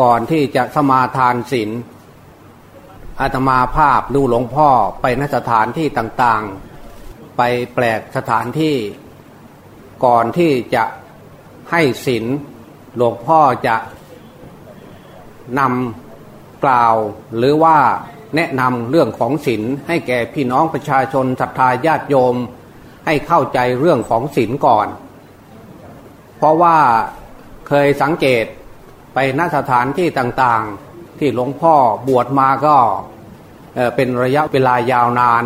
ก่อนที่จะสมาทานศีลอาตมาภาพดูหลวงพ่อไปนสถานที่ต่างๆ ไปแปลกสถานที่ ก่อนที่จะให้ศีลหลวงพ่อจะนำกล่าวหรือว่าแนะนำเรื่องของศีลให้แก่พี่น้องประชาชนศรัทธาญาติโยม ให้เข้าใจเรื่องของศีลก่อน เพราะว่าเคยสังเกต ไปณสถานที่ต่างๆ ที่หลวงพ่อบวชมาก็เป็นระยะเวลายาวนาน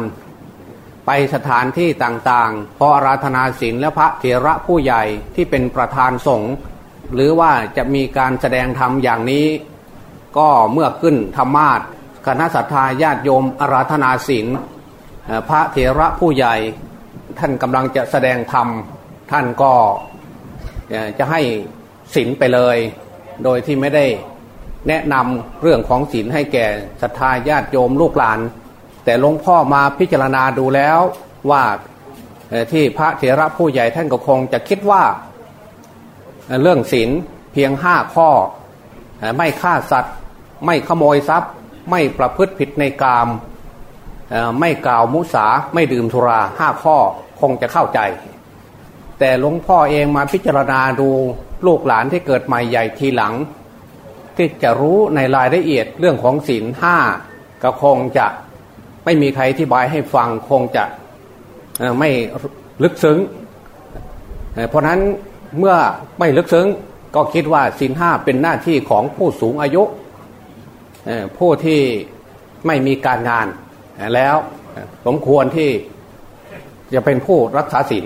ไปสถานที่ต่างๆ พออาราธนาศีลและพระเถระผู้ใหญ่ที่เป็นประธานสงฆ์หรือว่าจะมีการแสดงธรรมอย่างนี้ ก็เมื่อขึ้นธรรมาทคณะสัตยาญาติโยมอาราธนาศีลพระเถระผู้ใหญ่ ท่านกำลังจะแสดงธรรมท่านก็จะให้ศีลไปเลย โดยที่ไม่ได้แนะนำเรื่องของศีลให้แก่ศรัทธาญาติโยมลูกหลาน แต่หลวงพ่อมาพิจารณาดูแล้วว่าที่พระเถระผู้ใหญ่ท่านก็คงจะคิดว่าเรื่องศีลเพียงห้าข้อ ไม่ฆ่าสัตว์ ไม่ขโมยทรัพย์ ไม่ประพฤติผิดในกามไม่กล่าวมุสาไม่ดื่มสุราห้าข้อคงจะเข้าใจ แต่หลวงพ่อเองมาพิจารณาดู ลูกหลานที่เกิดใหม่ใหญ่ทีหลัง ที่จะรู้ในรายละเอียดเรื่องของศีลห้าก็คงจะไม่มีใครที่บายให้ฟังคงจะไม่ลึกซึ้ง เพราะนั้นเมื่อไม่ลึกซึ้งก็คิดว่าศีลห้าเป็นหน้าที่ของผู้สูงอายุผู้ที่ไม่มีการงานแล้วสมควรที่จะเป็นผู้รักษาศีล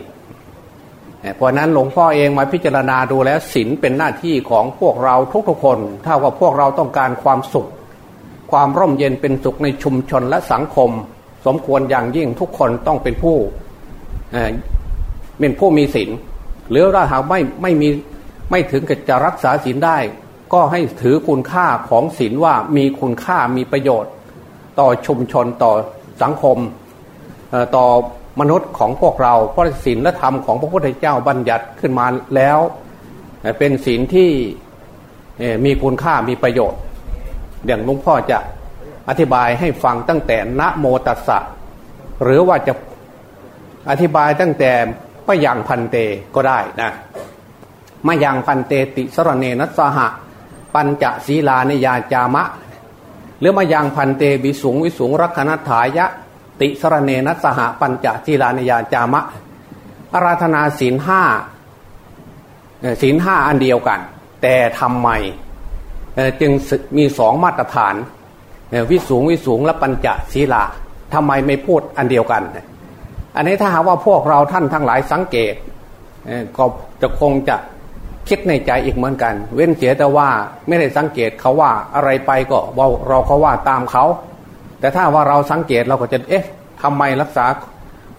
เพราะนั้นหลวงพ่อเองมาพิจารณาดูแล้วศีลเป็นหน้าที่ของพวกเราทุกๆคน ถ้าว่าพวกเราต้องการความสุข ความร่มเย็นเป็นสุขในชุมชนและสังคม สมควรอย่างยิ่งทุกคนต้องเป็นผู้เป็นผู้มีศีลหรือถ้าหากไม่ไม่มีไม่ถึงกับจะรักษาศีลได้ ก็ให้ถือคุณค่าของศีลว่ามีคุณค่ามีประโยชน์ ต่อชุมชนต่อสังคมต่อ มนุษย์ของพวกเราเพราะศีลและธรรมของพระพุทธเจ้าบัญญัติขึ้นมาแล้ว เป็นศีลที่มีคุณค่ามีประโยชน์อย่างหลวงพ่อจะอธิบายให้ฟังตั้งแต่นะโมตัสสะหรือว่าจะอธิบายตั้งแต่มยังพันเตก็ได้นะมยังพันเตติสรเนนัสหะ ปัญจศีลานิยาจามะ หรือมายังพันเตวิสุงวิสุงรักนัฐายะ ติสรเนนัสหปัญจศีลานิยาจามะอาราธนาศีลห้าศีลห้าอันเดียวกัน แต่ทำไมจึงมีสองมาตรฐานวิสูงวิสูงและปัญจศีลาทำไมไม่พูดอันเดียวกัน อันนี้ถ้าหากว่าพวกเราท่านทั้งหลายสังเกตก็จะคงจะคิดในใจอีกเหมือนกัน เว้นเสียแต่ว่าไม่ได้สังเกตเขาว่าอะไรไปก็ว่าเราเขาว่าตามเขา แต่ถ้าว่าเราสังเกตเราก็จะเอ๊ะทำไมรักษา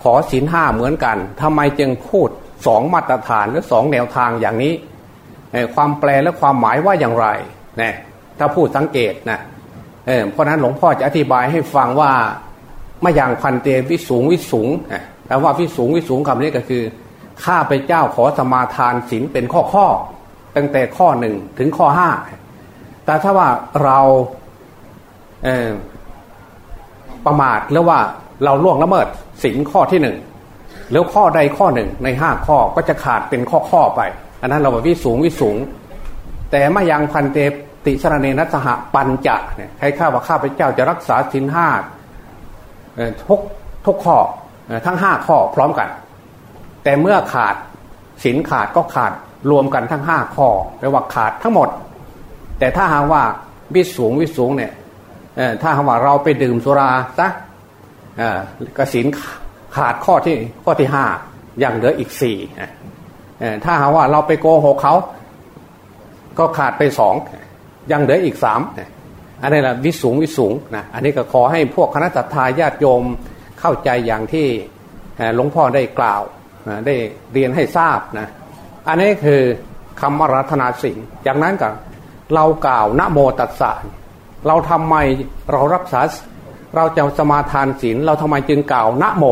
ขอศีลห้าเหมือนกันทำไมจึงพูดสองมาตรฐานหรือสองแนวทางอย่างนี้ ความแปลและความหมายว่าอย่างไรนะถ้าพูดสังเกตนะเเพราะนั้นหลวงพ่อจะอธิบายให้ฟังว่ามาอย่างพันเตวิสูงวิสูงแต่ว่าวิสูงวิสูงคำนี้ก็คือข้าไปเจ้าขอสมาทานศีลเป็นข้อข้อตั้งแต่ข้อหนึ่งถึงข้อห้าแต่ถ้าว่าเราเประมาทหรือว่าเราล่วงละเมิดศีลข้อที่หนึ่งแล้วข้อใดข้อหนึ่งในห้าข้อก็จะขาดเป็นข้อข้อไป อันนั้นเราว่าวิสูงวิสูง แต่มายังพันเตติสรเนนัสหะปัญจะเนี่ยใครข้าว่าข้าพเจ้าจะรักษาศีลห้าทุกทุกข้อทั้งห้าข้อพร้อมกัน แต่เมื่อขาดสินขาดก็ขาดรวมกันทั้งห้าข้อแปลว่าขาดทั้งหมด แต่ถ้าหากว่าวิสูงวิสูงเนี่ย ถ้าหากว่าเราไปดื่มสุราซะกสินขาดข้อที่ข้อที่ห้ายังเหลืออีกสี่ถ้าหากว่าเราไปโกหกเขา ก็ขาดไปสองยังเหลืออีกสามอันนี้แหละวิสูงวิสูงนะอันนี้ก็ขอให้พวกคณะทาญาติโยมเข้าใจอย่างที่หลวงพ่อได้กล่าวได้เรียนให้ทราบนะอันนี้คือคำารัตนาสิ่งจากนั้นก็เรากล่าวนะโมตัสสะ เราทำไมเรารักษาเราจะสมาทานศีลเราทำไมจึงกล่าวนะโม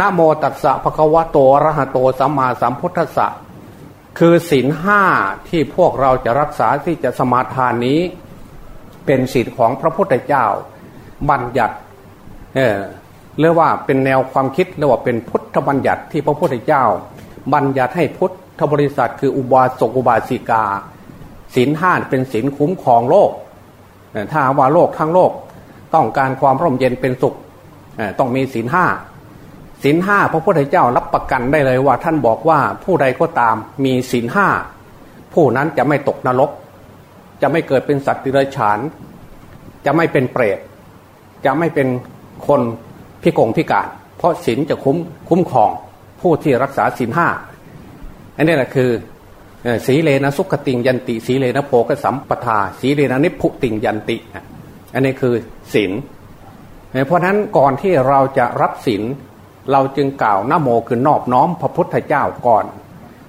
นะโมตัสสะภะคะวะโตระหะโตสัมมาสัมพุทธัสสะคือศีลห้าที่พวกเราจะรักษาที่จะสมาทานนี้เป็นศีลของพระพุทธเจ้า บัญญัติเออเรียกว่าเป็นแนวความคิดเรียกว่าเป็นพุทธบัญญัติที่พระพุทธเจ้า บัญญัติให้พุทธบริษัท คืออุบาสกอุบาสิกาศีลห้าเป็นศีลคุ้มครองโลก ถ้าว่าโลกทั้งโลกต้องการความร่มเย็นเป็นสุขต้องมีศีลห้าศีลห้าพระพุทธเจ้ารับประกันได้เลยว่า ท่านบอกว่าผู้ใดก็ตามมีศีลห้าผู้นั้นจะไม่ตกนรก จะไม่เกิดเป็นสัตว์ดิเรกชันจะไม่เป็นเปรตจะไม่เป็นคนพิกงพิการ เพราะศีลจะคุ้มคุ้มครองผู้ที่รักษาศีลห้าอันนี้แหละคือ สีเลนะสุขติงยันติ สีเลนะโพกสัมปทา สีเลนะนิพุติงยันติ อันนี้คือศีลเพราะนั้นก่อนที่เราจะรับศีลเราจึงกล่าวนโมคือนอบน้อมพระพุทธเจ้าก่อน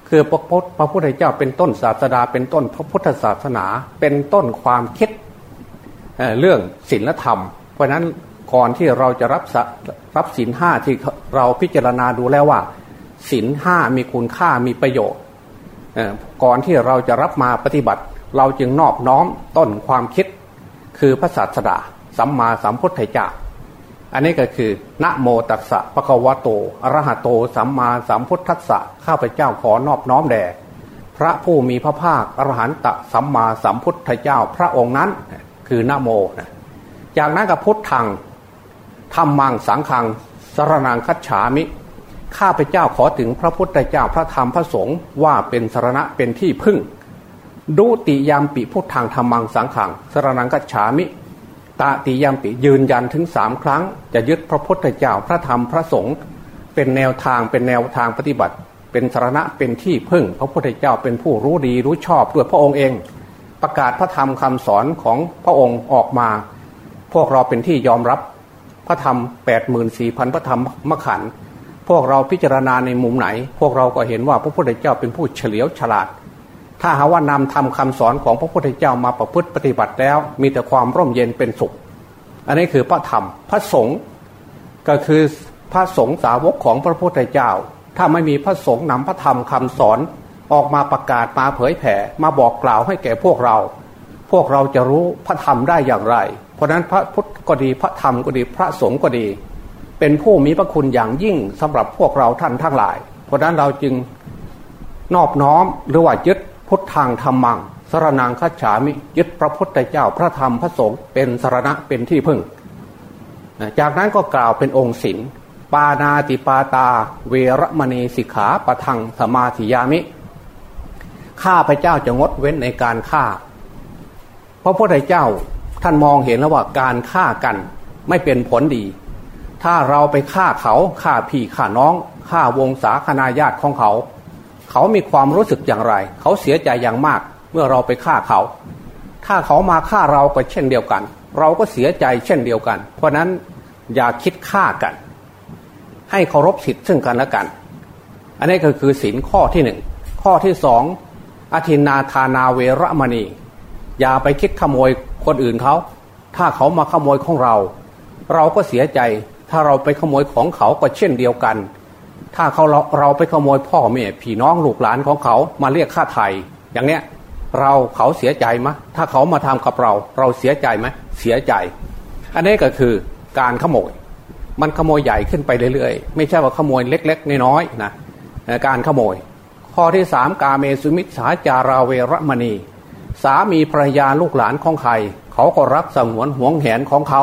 คือพระพุทธพระพุทธเจ้าเป็นต้นศาสดา เป็นต้นพระพุทธศาสนา เป็นต้นความคิดเเรื่องศีลธรรม เพราะนั้นก่อนที่เราจะรับรับศีลห้าที่เราพิจารณาดูแล้วว่าศีลห้ามีคุณค่ามีประโยชน์ ก่อนที่เราจะรับมาปฏิบัติ เราจึงนอบน้อมต้นความคิด คือพระศาสดาสัมมาสัมพุทธเจ้าอันนี้ก็คือนะโมตัสสะปะคะวะโตอรหะโต สัมมาสัมพุทธัสสะข้าพเจ้าขอนอบน้อมแด่พระผู้มีพระภาคอรหันตสัมมาสัมพุทธเจ้าพระองค์นั้น คือนะโมจากนั้นกับพุทธังธรรมังสังขังสรนังคัจฉามิ ข้าพเจ้าขอถึงพระพุทธเจ้าพระธรรมพระสงฆ์ว่าเป็นสารณะเป็นที่พึ่ง ดุติยามปิพุทธังธรรมังสังขังสรนังคัจฉามิตาติยามปิยืนยันถึงสามครั้ง จะยึดพระพุทธเจ้าพระธรรมพระสงฆ์เป็นแนวทางเป็นแนวทางปฏิบัติ เป็นสารณะเป็นที่พึ่ง พระพุทธเจ้าเป็นผู้รู้ดีรู้ชอบด้วยพระองค์เอง ประกาศพระธรรมคำสอนของพระองค์ออกมา พวกเราเป็นที่ยอมรับพระธรรม8 4 0 0 0พระธรรมมขันพ วกเราพิจารณาในมุมไหน พวกเราก็เห็นว่าพระพุทธเจ้าเป็นผู้เฉลียวฉลาด ถ้าหาว่านำทำคำสอนของพระพุทธเจ้ามาประพฤติปฏิบัติแล้ว มีแต่ความร่มเย็นเป็นสุข อันนี้คือพระธรรมพระสงฆ์ก็คือพระสงฆ์สาวกของพระพุทธเจ้า ถ้าไม่มีพระสงฆ์นำพระธรรมคำสอนออกมาประกาศมาเผยแผ่มาบอกกล่าวให้แก่พวกเรา พวกเราจะรู้พระธรรมได้อย่างไร เพราะนั้นพระพุทธก็ดีพระธรรมก็ดีพระสงฆ์ก็ดี เป็นผู้มีพระคุณอย่างยิ่งสำหรับพวกเราท่านทั้งหลาย เพราะนั้นเราจึงนอบน้อมหรือว่ายึดพุทธังธรรมังสรนางคัจฉามิยึดพระพุทธเจ้าพระธรรมพระสงฆ์เป็นสรณะเป็นที่พึ่ง จากนั้นก็กล่าวเป็นองค์ศิลปานาติปาตา เวรมณีสิกขาปะทังสมาธิยามิ ข้าพระเจ้าจะงดเว้นในการฆ่า เพราะพระพุทธเจ้าท่านมองเห็นแล้วว่าการฆ่ากันไม่เป็นผลดี ถ้าเราไปฆ่าเขาฆ่าพี่ฆ่าน้องฆ่าวงศาคณาญาติของเขา เขามีความรู้สึกอย่างไร เขาเสียใจอย่างมากเมื่อเราไปฆ่าเขา ถ้าเขามาฆ่าเราก็เช่นเดียวกัน เราก็เสียใจเช่นเดียวกัน เพราะนั้นอย่าคิดฆ่ากัน ให้เคารพสิทธิ์ซึ่งกันและกัน อันนี้ก็คือสินข้อที่หนึ่งข้อที่สองอธินาทานาเวรมณี อย่าไปคิดขโมยคนอื่นเขา ถ้าเขามาขโมยของเรา เราก็เสียใจ ถ้าเราไปขโมยของเขาก็เช่นเดียวกัน ถ้าเขาเราเราไปขโมยพ่อแม่พี่น้องลูกหลานของเขามาเรียกค่าไถ่อย่างเนี้ยเราเขาเสียใจไหมถ้าเขามาทำกับเรา เราเสียใจไหมเสียใจ อันนี้ก็คือการขโมย มันขโมยใหญ่ขึ้นไปเรื่อยๆ ไม่ใช่ว่าขโมยเล็กๆน้อยๆนะการขโมย ข้อที่สามกาเมสุมิสาจาราเวรมณี สามีภรรยาลูกหลานของใคร เขาก็รักสงวนห่วงแหนของเขา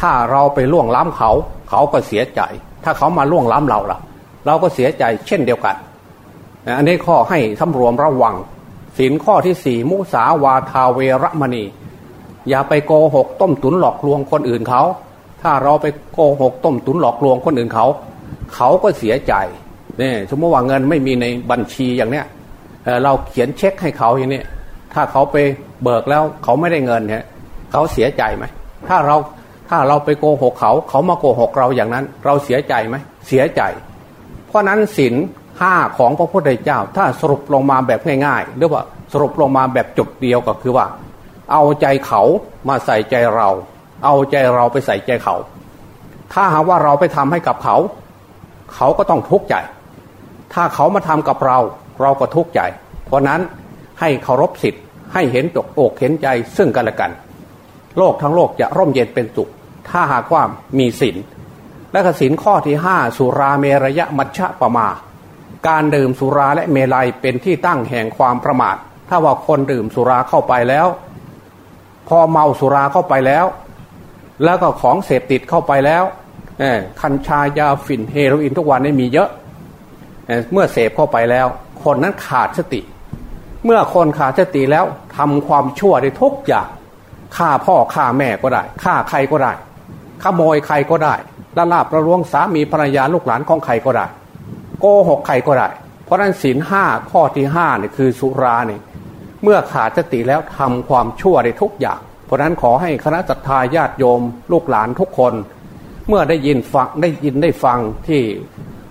ถ้าเราไปล่วงล้ำเขา เขาก็เสียใจ ถ้าเขามาล่วงล้ำเราล่ะ เราก็เสียใจเช่นเดียวกันอันนี้ข้อให้สำรวมระวังศีลข้อที่สี่มุสาวาทาเวรมณี อย่าไปโกหกต้มตุนหลอกลวงคนอื่นเขา ถ้าเราไปโกหกต้มตุนหลอกลวงคนอื่นเขา เขาก็เสียใจเนี่ยสมมติว่าเงินไม่มีในบัญชีอย่างเนี้ยเราเขียนเช็คให้เขาอย่างนี้ถ้าเขาไปเบิกแล้วเขาไม่ได้เงินเนี่ยเขาเสียใจไหมถ้าเรา ถ้าเราไปโกหกเขาเขามาโกหกเราอย่างนั้น เราเสียใจไหมเสียใจ เพราะนั้นศีลห้าของพระพุทธเจ้า ถ้าสรุปลงมาแบบง่ายๆหรือว่าสรุปลงมาแบบจุดเดียวก็คือว่า เอาใจเขามาใส่ใจเรา เอาใจเราไปใส่ใจเขา ถ้าหากว่าเราไปทำให้กับเขา เขาก็ต้องทุกข์ใจ ถ้าเขามาทำกับเรา เราก็ทุกข์ใจ เพราะนั้นให้เคารพสิทธิ์ให้เห็นตกอกเห็นใจซึ่งกันและกัน โลกทั้งโลกจะร่มเย็นเป็นสุข ถ้าหากว่ามีศีลและกศีลข้อที่ห้าสุราเมรยะมัชฌะปมา การดื่มสุราและเมลัยเป็นที่ตั้งแห่งความประมาท ถ้าว่าคนดื่มสุราเข้าไปแล้ว พอเมาสุราเข้าไปแล้ว แล้วก็ของเสพติดเข้าไปแล้วคัญชายาฝิ่นเฮโรอีนทุกวันนี้มีเยอะเมื่อเสพเข้าไปแล้ว คนนั้นขาดสติ เมื่อคนขาดสติแล้วทำความชั่วได้ทุกอย่างฆ่าพ่อฆ่าแม่ก็ได้ฆ่าใครก็ได้ ขโมยใครก็ได้ละลาบประลวงสามีภรรยาลูกหลานของใครก็ได้ โกหกใครก็ได้ เพราะนั้นศีลห้าข้อที่ห้าเนี่ยคือสุราเนี่ยเมื่อขาดสติแล้วทำความชั่วได้ทุกอย่าง เพราะนั้นขอให้คณะสัตยาญาติโยม ลูกหลานทุกคน เมื่อได้ยินฟังได้ยินได้ฟังที่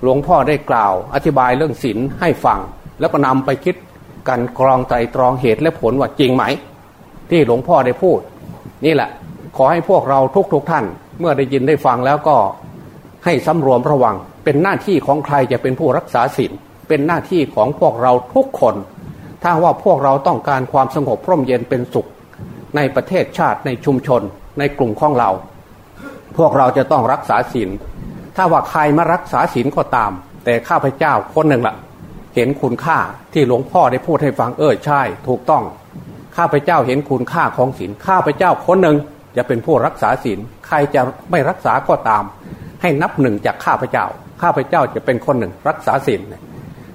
หลวงพ่อได้กล่าว อธิบายเรื่องศีลให้ฟัง แล้วก็นำไปคิดกันกรองไตรตรองเหตุและผลว่าจริงไหม ที่หลวงพ่อได้พูด นี่แหละ ขอให้พวกเราทุกๆทท่าน เมื่อได้ยินได้ฟังแล้วก็ให้สำรวมระวัง เป็นหน้าที่ของใครจะเป็นผู้รักษาศีลเป็นหน้าที่ของพวกเราทุกคน ถ้าว่าพวกเราต้องการความสงบพร่มเย็นเป็นสุข ในประเทศชาติในชุมชน ในกลุ่มของเรา พวกเราจะต้องรักษาศีลถ้าว่าใครมารักษาศีลก็ตาม แต่ข้าพเจ้าคนหนึ่งละ่ะ เห็นคุณค่าที่หลวงพ่อได้พูดให้ฟังเออใช่ ถูกต้อง ข้าพเจ้าเห็นคุณค่าของศีลข้าพเจ้าคนหนึ่ง จะเป็นผู้รักษาศีลใครจะไม่รักษาก็ตาม ให้นับหนึ่งจากข้าพเจ้า ข้าพเจ้าจะเป็นคนหนึ่งรักษาศีล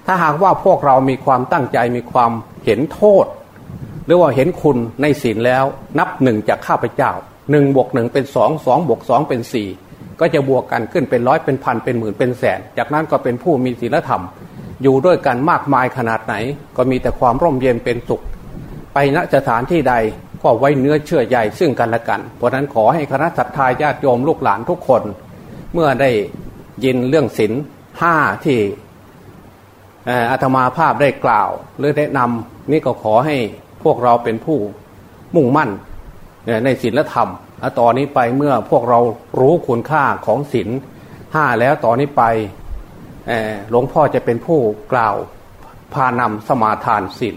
ถ้าหากว่าพวกเรามีความตั้งใจมีความเห็นโทษ หรือว่าเห็นคุณในศีลแล้ว นับหนึ่งจากข้าพเจ้าหนึ่งบวกหนึ่งเป็นสองสองบวกสองเป็นสี่ก็จะบวกกันขึ้นเป็นร้อยเป็นพันเป็นหมื่นเป็นแสน จากนั้นก็เป็นผู้มีศีลธรรม อยู่ด้วยกันมากมายขนาดไหน ก็มีแต่ความร่มเย็นเป็นสุข ไปณสถานที่ใด ก็ไว้เนื้อเชื่อใหญ่ซึ่งกันและกัน เพราะนั้นขอให้คณะสัตยาญาติโยมลูกหลานทุกคน เมื่อได้ยินเรื่องศีลห้าที่อาตมาภาพได้กล่าวหรือแนะนำนี่ก็ขอให้พวกเราเป็นผู้มุ่งมั่นในศีลธรรมต่อนนี้ไปเมื่อพวกเรารู้คุณค่าของศีลห้าแล้วต่อนนี้ไปหลวงพ่อจะเป็นผู้กล่าวพานำสมาทานศีล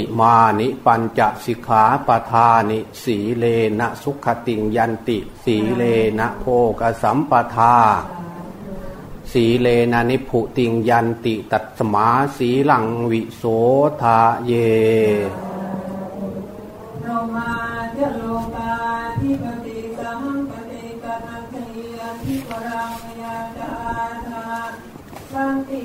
อิมานิปัญจสิกขาปทานิ สีเลนะสุขติงยันติ สีเลนะโภกสัมปทา สีเลนะนิพุติงยันติตัตสมาสีหลังวิโสทาเยโรมาเจโลกาทิปติสัมปติกนันเทียทิปรังยาจาธาสันติ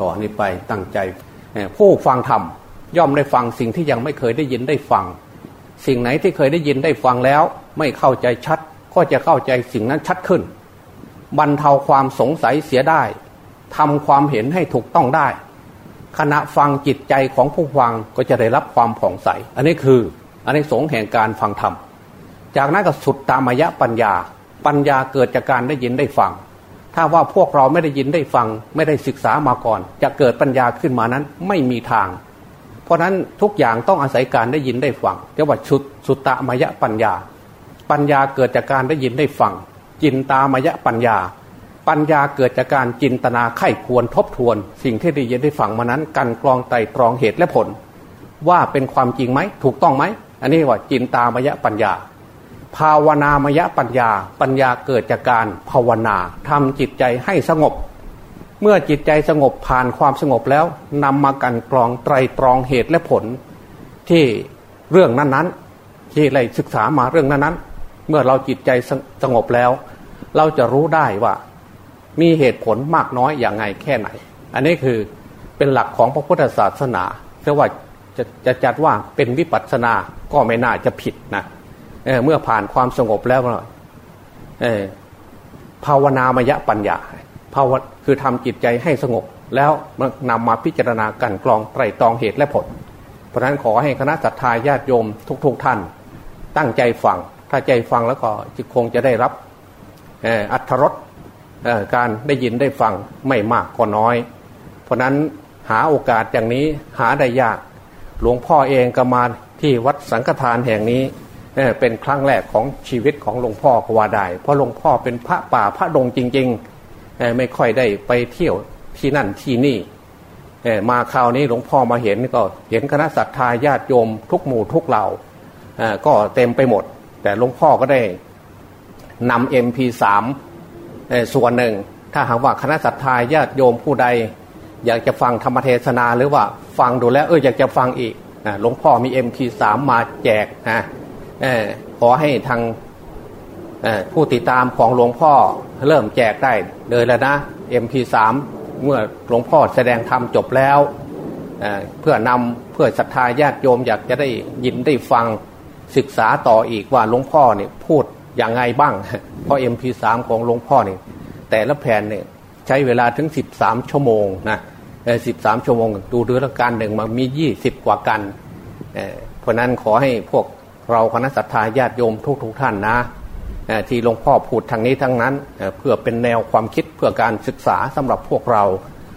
ต่อนนี้ไปตั้งใจผู้ฟังธรรมย่อมได้ฟังสิ่งที่ยังไม่เคยได้ยินได้ฟัง สิ่งไหนที่เคยได้ยินได้ฟังแล้ว ไม่เข้าใจชัด ก็จะเข้าใจสิ่งนั้นชัดขึ้นบรรเทาความสงสัยเสียได้ทำความเห็นให้ถูกต้องได้ ขณะฟังจิตใจของผู้ฟังก็จะได้รับความผ่องใส อันนี้คือ อันนี้สงแห่งการฟังธรรม จากนั้นก็สุดตามยะปัญญา ปัญญาเกิดจากการได้ยินได้ฟัง ถ้าว่าพวกเราไม่ได้ยินได้ฟัง ไม่ได้ศึกษามาก่อน จะเกิดปัญญาขึ้นมานั้นไม่มีทาง เพราะนั้นทุกอย่างต้องอาศัยการได้ยินได้ฟังเรียกว่าชุดสุตตามยะปัญญา ปัญญาเกิดจากการได้ยินได้ฟัง จินตามยะปัญญา ปัญญาเกิดจากการจินตนาไข้ควรทบทวน สิ่งที่ได้ยินได้ฟังมานั้น กันกรองไตรตรองเหตุและผล ว่าเป็นความจริงไหมถูกต้องไหม อันนี้ว่าจินตามยะปัญญา ภาวนามยะปัญญา ปัญญาเกิดจากการภาวนาทำจิตใจให้สงบ เมื่อจิตใจสงบผ่านความสงบแล้วนำมากันกรองไตรตรองเหตุและผล ที่เรื่องนั้นๆ ที่เราศึกษามาเรื่องนั้นๆ เมื่อเราจิตใจสงบแล้ว เราจะรู้ได้ว่ามีเหตุผลมากน้อยอย่างไงแค่ไหน อันนี้คือเป็นหลักของพระพุทธศาสนาเรียกว่า จะจะจัดว่าเป็นวิปัสสนาก็ไม่น่าจะผิดนะเเมื่อผ่านความสงบแล้วภาวนามยปัญญาภาวคือทำจิตใจให้สงบ แล้วนำมาพิจารณากันกรองไตรตรองเหตุและผล เพราะฉะนั้นขอให้คณะสัตยาญาติโยมทุกๆทท่าน ตั้งใจฟัง ถ้าใจฟังแล้วก็จิคงจะได้รับอัธรสการได้ยินได้ฟังไม่มากก็น้อย เพราะนั้นหาโอกาสอย่างนี้หาได้ยาก หลวงพ่อเองก็มาที่วัดสังฆทานแห่งนี้เป็นครั้งแรกของชีวิตของหลวงพ่อก็ว่าได้ เพราะหลวงพ่อเป็นพระป่าพระดงจริงๆ ไม่ค่อยได้ไปเที่ยวที่นั่นที่นี่ มาคราวนี้หลวงพ่อมาเห็นก็เห็นคณะศรัทธาญาติโยมทุกหมู่ทุกเหล่าก็เต็มไปหมด แต่หลวงพ่อก็ได้นำเอ็มพีสามส่วนหนึ่ง ถ้าหากว่าคณะศรัทธาญาติโยมผู้ใด อยากจะฟังธรรมเทศนาหรือว่า ฟังดูแล้วเอออยากจะฟังอีกหลวงพ่อมีเอ็มพีสามมาแจกนะขอให้ทางผู้ติดตามของหลวงพ่อเริ่มแจกได้เลยแล้วนะ MP3 เมื่อหลวงพ่อแสดงธรรมจบแล้วเเพื่อนำเพื่อศรัทธาญาติโยมอยากจะได้ยินได้ฟังศึกษาต่ออีกว่าหลวงพ่อเนี่ยพูดอย่างไงบ้าง เพราะ MP3 ของหลวงพ่อเนี่ยแต่ละแผ่นเนี่ยใช้เวลาถึง 13 ชั่วโมงนะ สิบสามชั่วโมงดูเรื่อการหนึ่งมามี20กว่ากันเเพราะนั้นขอให้พวกเราคณะสัตยาญาติโยมทุกทุกท่านนะที่หลวงพ่อพูดทางนี้ทั้งนั้นเพื่อเป็นแนวความคิดเพื่อการศึกษาสำหรับพวกเรา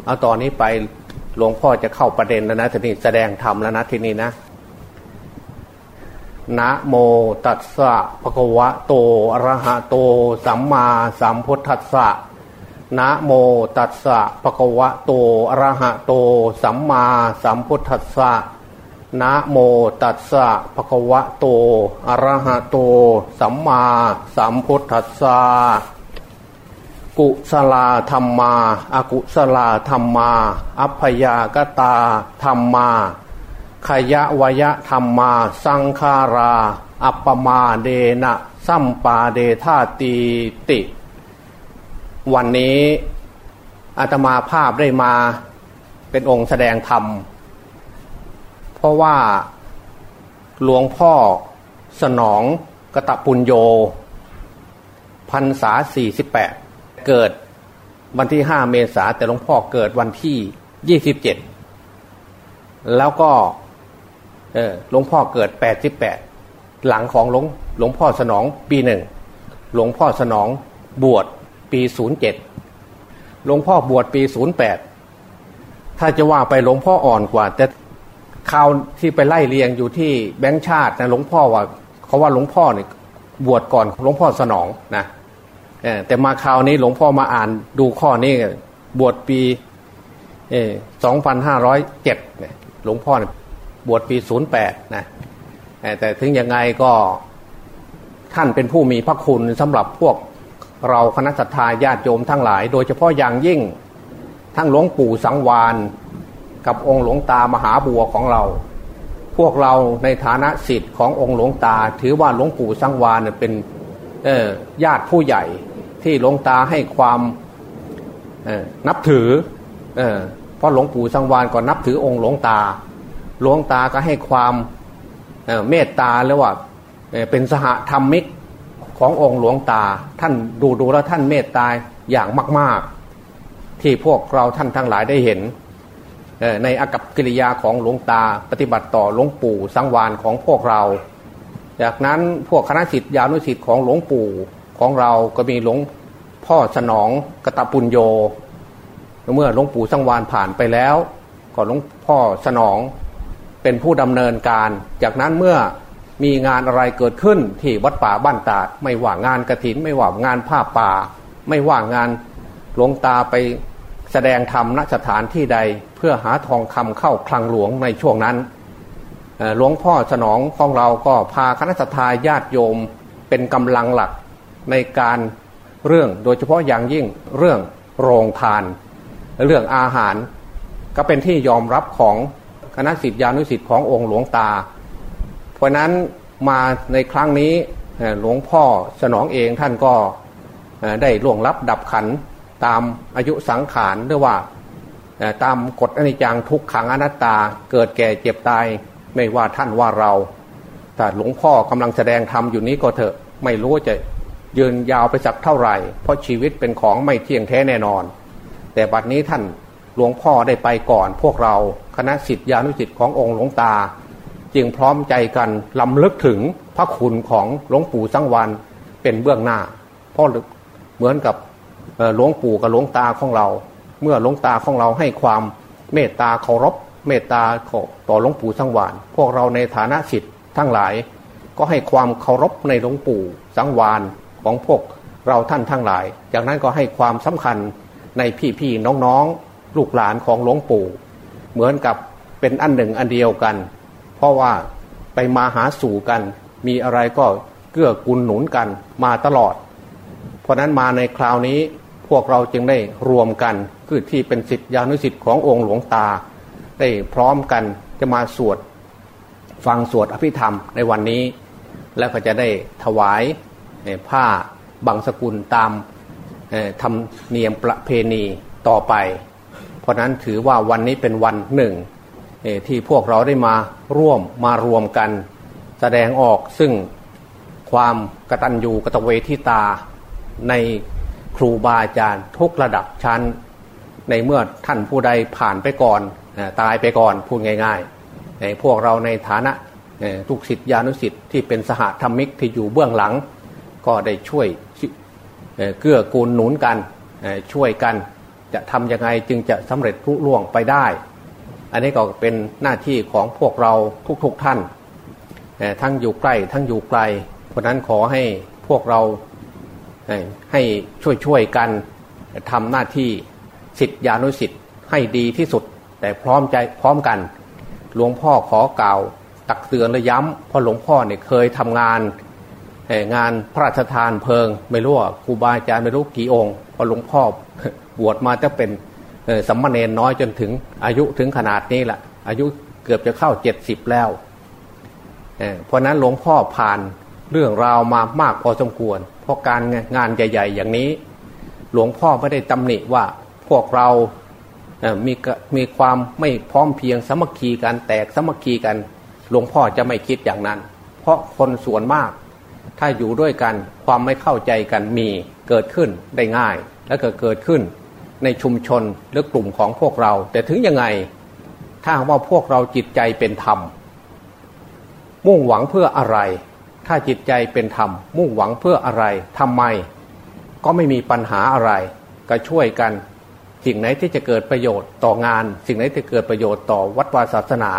เอาตอนนี้ไปหลวงพ่อจะเข้าประเด็นแล้วนะทีนี้แสดงธรรมแล้วนะทีนี้นะนะโมตัสสะภะคะวะโตอะระหะโต สัมมาสัมพุทธัสสะ นะโมตัสสะภะคะวะโตอะระหะโต สัมมาสัมพุทธัสสะนะโมตัสสะภะคะวะโตอะระหะโต สัมมาสัมพุทธัสสะกุศลาธรรมาอากุศลาธรรมา อัพยากตาธรรมา ขยะวยะธรรมา สังขารา อัปปมาเดนะ สัมปาเดธาตีติ วันนี้อาตมาภาพได้มาเป็นองค์แสดงธรรม เพราะว่าหลวงพ่อสนองกตปุญโยพันษาสี่สิบแปดเกิดวันที่ห้าเมษาแต่หลวงพ่อเกิดวันที่ยี่สิบเจ็ดแล้วก็หลวงพ่อเกิดแปดสิบแปดหลังของหลวงหลวงพ่อสนองปีหนึ่งหลวงพ่อสนองบวช ปีศูนย์เจ็ดหลวงพ่อบวชปีศูนย์แปดถ้าจะว่าไปหลวงพ่ออ่อนกว่า แต่ข่าวที่ไปไล่เรียงอยู่ที่แบงค์ชาตินะหลวงพ่อว่าเขาว่าหลวงพ่อเนี่ยบวชก่อนหลวงพ่อสนองนะแต่มาคราวนี้หลวงพ่อมาอ่านดูข้อนี้บวชปีสองพันห้าร้อยเจ็ดหลวงพ่อเนี่ยบวชปีศูนย์แปดนะแต่ถึงยังไงก็ท่านเป็นผู้มีพระคุณสำหรับพวก เราคณะสัตยาญาติโยมทั้งหลาย โดยเฉพาะอย่างยิ่งทั้งหลวงปู่สังวานกับองค์หลวงตามหาบัวของเรา พวกเราในฐานะสิทธิ์ขององค์หลวงตา ถือว่าหลวงปู่สังวานเป็นญาติผู้ใหญ่ที่หลวงตาให้ความนับถือเเพราะหลวงปู่สังวานก็นับถือองค์หลวงตา หลวงตาก็ให้ความเมตตาแล้วว่าเป็นสหธรรมิก ขององค์หลวงตา ท่านดูดูแล้วท่านเมตตาอย่างมาก ๆ ที่พวกเราท่านทั้งหลายได้เห็นในอากับกิริยาของหลวงตา ปฏิบัติต่อหลวงปู่สังวานของพวกเรา จากนั้นพวกคณะสิทธิยานุสิทธิ์ของหลวงปู่ของเราก็มีหลวงพ่อสนองกตปุญโย เมื่อหลวงปู่สังวานผ่านไปแล้ว ก็หลวงพ่อสนองเป็นผู้ดำเนินการ จากนั้นเมื่อ มีงานอะไรเกิดขึ้นที่วัดป่าบ้านตาด ไม่ว่างานกระถิน ไม่ว่างานผ้าป่า ไม่ว่างานหลวงตาไปแสดงธรรมณสถานที่ใดเพื่อหาทองคำเข้าคลังหลวงในช่วงนั้นหลวงพ่อสนองของเราก็พาคณะทาญาติโยมเป็นกำลังหลักในการเรื่องโดยเฉพาะอย่างยิ่งเรื่องโรงทาน เรื่องอาหารก็เป็นที่ยอมรับของคณะสิทธิานุสิทธิ์ขององค์หลวงตา ราะนั้นมาในครั้งนี้หลวงพ่อสนองเองท่านก็ได้ล่วงลับดับขันตามอายุสังขารหรือว่าตามกฎอนิจจังทุกขังอนัตตาเกิดแก่เจ็บตายไม่ว่าท่านว่าเรา แต่หลวงพ่อกำลังแสดงธรรมอยู่นี้ก็เถอะไม่รู้จะยืนยาวไปสักเท่าไหร่ เพราะชีวิตเป็นของไม่เที่ยงแท้แน่นอน แต่บัดนี้ท่านหลวงพ่อได้ไปก่อนพวกเราคณะสิทธิานุสิทธิ์ขององค์หลวงตา จึงพร้อมใจกันลำลึกถึงพระคุณของหลวงปู่สังวานเป็นเบื้องหน้าเพราะเหมือนกับหลวงปู่กับหลวงตาของเรา เมื่อหลวงตาของเราให้ความเมตตาเคารพเมตตาต่อหลวงปู่สังวานพวกเราในฐานะสิทธิ์ทั้งหลาย ก็ให้ความเคารพในหลวงปู่สังวานของพวกเราท่านทั้งหลาย จากนั้นก็ให้ความสำคัญในพี่ๆน้องๆ ลูกหลานของหลวงปู่ เหมือนกับเป็นอันหนึ่งอันเดียวกัน ราะว่าไปมาหาสู่กัน มีอะไรก็เกื้อกูลหนุนกันมาตลอด เพราะนั้นมาในคราวนี้พวกเราจึงได้รวมกันคือที่เป็นสิทธิานุสิทธิ์ขององค์หลวงตา ได้พร้อมกันจะมาสวดฟังสวดอภิธรรมในวันนี้ แล้วก็จะได้ถวายผ้าบางสกุลตามทำเนียมประเพณีต่อไป เพราะนั้นถือว่าวันนี้เป็นวันหนึ่ง ที่พวกเราได้มาร่วมมารวมกัน แสดงออกซึ่งความกตัญญูกตเวทิตาในครูบาอาจารย์ทุกระดับชั้น ในเมื่อท่านผู้ใดผ่านไปก่อนตายไปก่อนพูดง่ายๆพวกเราในฐานะทุกสิทธิานุสิทธิ์ที่เป็นสหธรรมิกที่อยู่เบื้องหลัง ก็ได้ช่วยเกื้อกูลหนุนกันช่วยกัน จะทำยังไงจึงจะสำเร็จรุ่ล่วงไปได้ อันนี้ก็เป็นหน้าที่ของพวกเราทุกๆทท่าน ทั้งอยู่ใกล้ทั้งอยู่ไกล เพราะนั้นขอให้พวกเราให้ช่วยๆกันทำหน้าที่สิทธิานุสิทธิ์ให้ดีที่สุด แต่พร้อมใจพร้อมกัน หลวงพ่อขอกล่าว ตักเตือนและย้ำเพราะหลวงพ่อเนี่ยเคยทำงานงานพระราชทานเพลิง ไม่รู้ว่าครูบาอาจารย์ไม่รู้กี่องค์พอหลวงพ่อบวชมาจะเป็น สัมมาเนนน้อยจนถึงอายุถึงขนาดนี้แหละอายุเกือบจะเข้าเจ็ดสิบแล้วเพราะนั้นหลวงพ่อผ่านเรื่องราวมามากพอสมควร เพราะการงานใหญ่ ๆ อย่างนี้ หลวงพ่อไม่ได้ตำหนิว่าพวกเรามีมีความไม่พร้อมเพียงสมัคคีกันแตกสมัคคีกัน หลวงพ่อจะไม่คิดอย่างนั้น เพราะคนส่วนมาก ถ้าอยู่ด้วยกันความไม่เข้าใจกันมีเกิดขึ้นได้ง่าย และก็เกิดขึ้น ในชุมชนหรือกลุ่มของพวกเรา แต่ถึงยังไงถ้าว่าพวกเราจิตใจเป็นธรรม มุ่งหวังเพื่ออะไร ถ้าจิตใจเป็นธรรม มุ่งหวังเพื่ออะไรทำไม ก็ไม่มีปัญหาอะไร ก็ช่วยกัน สิ่งไหนที่จะเกิดประโยชน์ต่องาน สิ่งไหนที่เกิดประโยชน์ต่อวัดวาศาสนา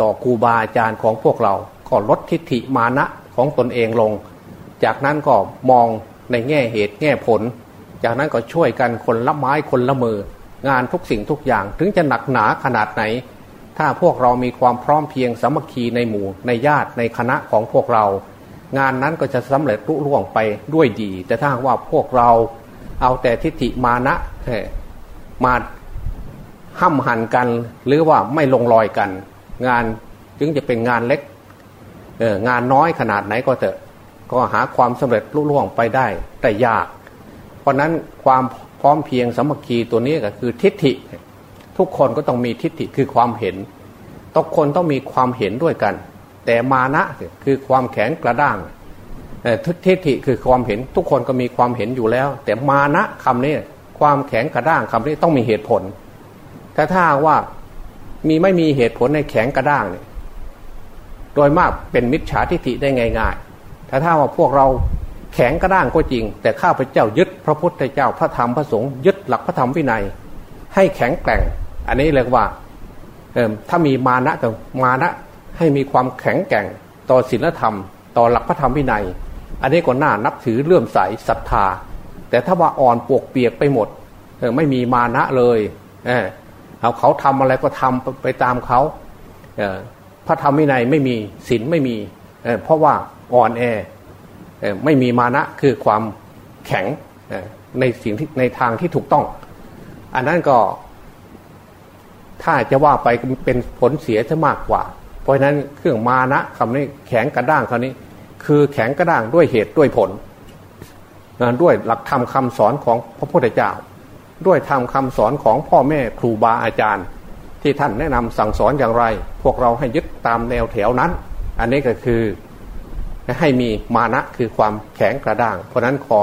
ต่อครูบาอาจารย์ของพวกเราก็ลดทิฏฐิมานะของตนเองลง จากนั้นก็มองในแง่เหตุแง่ผล จากนั้นก็ช่วยกันคนละไม้คนละมือ งานทุกสิ่งทุกอย่าง ถึงจะหนักหนาขนาดไหน ถ้าพวกเรามีความพร้อมเพียงสามัคคีในหมู่ ในญาติในคณะของพวกเรา งานนั้นก็จะสำเร็จรุ่ร่วงไปด้วยดี แต่ถ้าว่าพวกเราเอาแต่ทิฏฐิมานะมาห้ำหันกันหรือว่าไม่ลงรอยกัน งานจึงจะเป็นงานเล็กงานน้อยขนาดไหนก็เถอะ ก็หาความสำเร็จลุล่วงไปได้แต่ยาก เพราะนั้นความพร้อมเพียงสมัคคีตัวนี้ก็คือทิฏฐิ ทุกคนก็ต้องมีทิฏฐิคือความเห็นทุกคนต้องมีความเห็นด้วยกัน แต่มานะคือความแข็งกระด้างทิฏฐิคือความเห็นทุกคนก็มีความเห็นอยู่แล้ว แต่มานะคำนี้ความแข็งกระด้างคำนี้ต้องมีเหตุผล ถ้าถ้าว่ามีไม่มีเหตุผลในแข็งกระด้างเนี่ยโดยมากเป็นมิจฉาทิฏฐิได้ง่ายๆ ถ้าถ้าว่าพวกเรา แข็งกระด้างก็จริง แต่ข้าพเจ้ายึดพระพุทธเจ้าพระธรรมพระสงฆ์ยึดหลักพระธรรมวินัย ให้แข็งแกร่ง อันนี้เรียกว่าถ้ามีมานะกับมานะให้มีความแข็งแกร่งต่อศีลธรรม ต่อหลักพระธรรมวินัย อันนี้ก็น่านับถือเลื่อมใสศรัทธา แต่ถ้าว่าอ่อนปวกเปียกไปหมดไม่มีมานะเลยเอาเขาทำอะไรก็ทำไปตามเขาพระธรรมวินัยไม่มีศีลไม่มีเพราะว่าอ่อนแอ ไม่มีมานะคือความแข็งในสิ่งที่ในทางที่ถูกต้อง อันนั้นก็ ถ้าจะว่าไปเป็นผลเสียจะมากกว่า เพราะฉะนั้นเครื่องมานะคำนี้แข็งกระด้างคำนี้ คือแข็งกระด้างด้วยเหตุด้วยผลด้วยหลักธรรมคาสอนของพระพุทธเจ้า ด้วยธรรมคาสอนของพ่อแม่ครูบาอาจารย์ ที่ท่านแนะนำสั่งสอนอย่างไร พวกเราให้ยึดตามแนวแถวนั้น อันนี้ก็คือ ให้มีมานะคือความแข็งกระด้าง เพราะนั้นขอ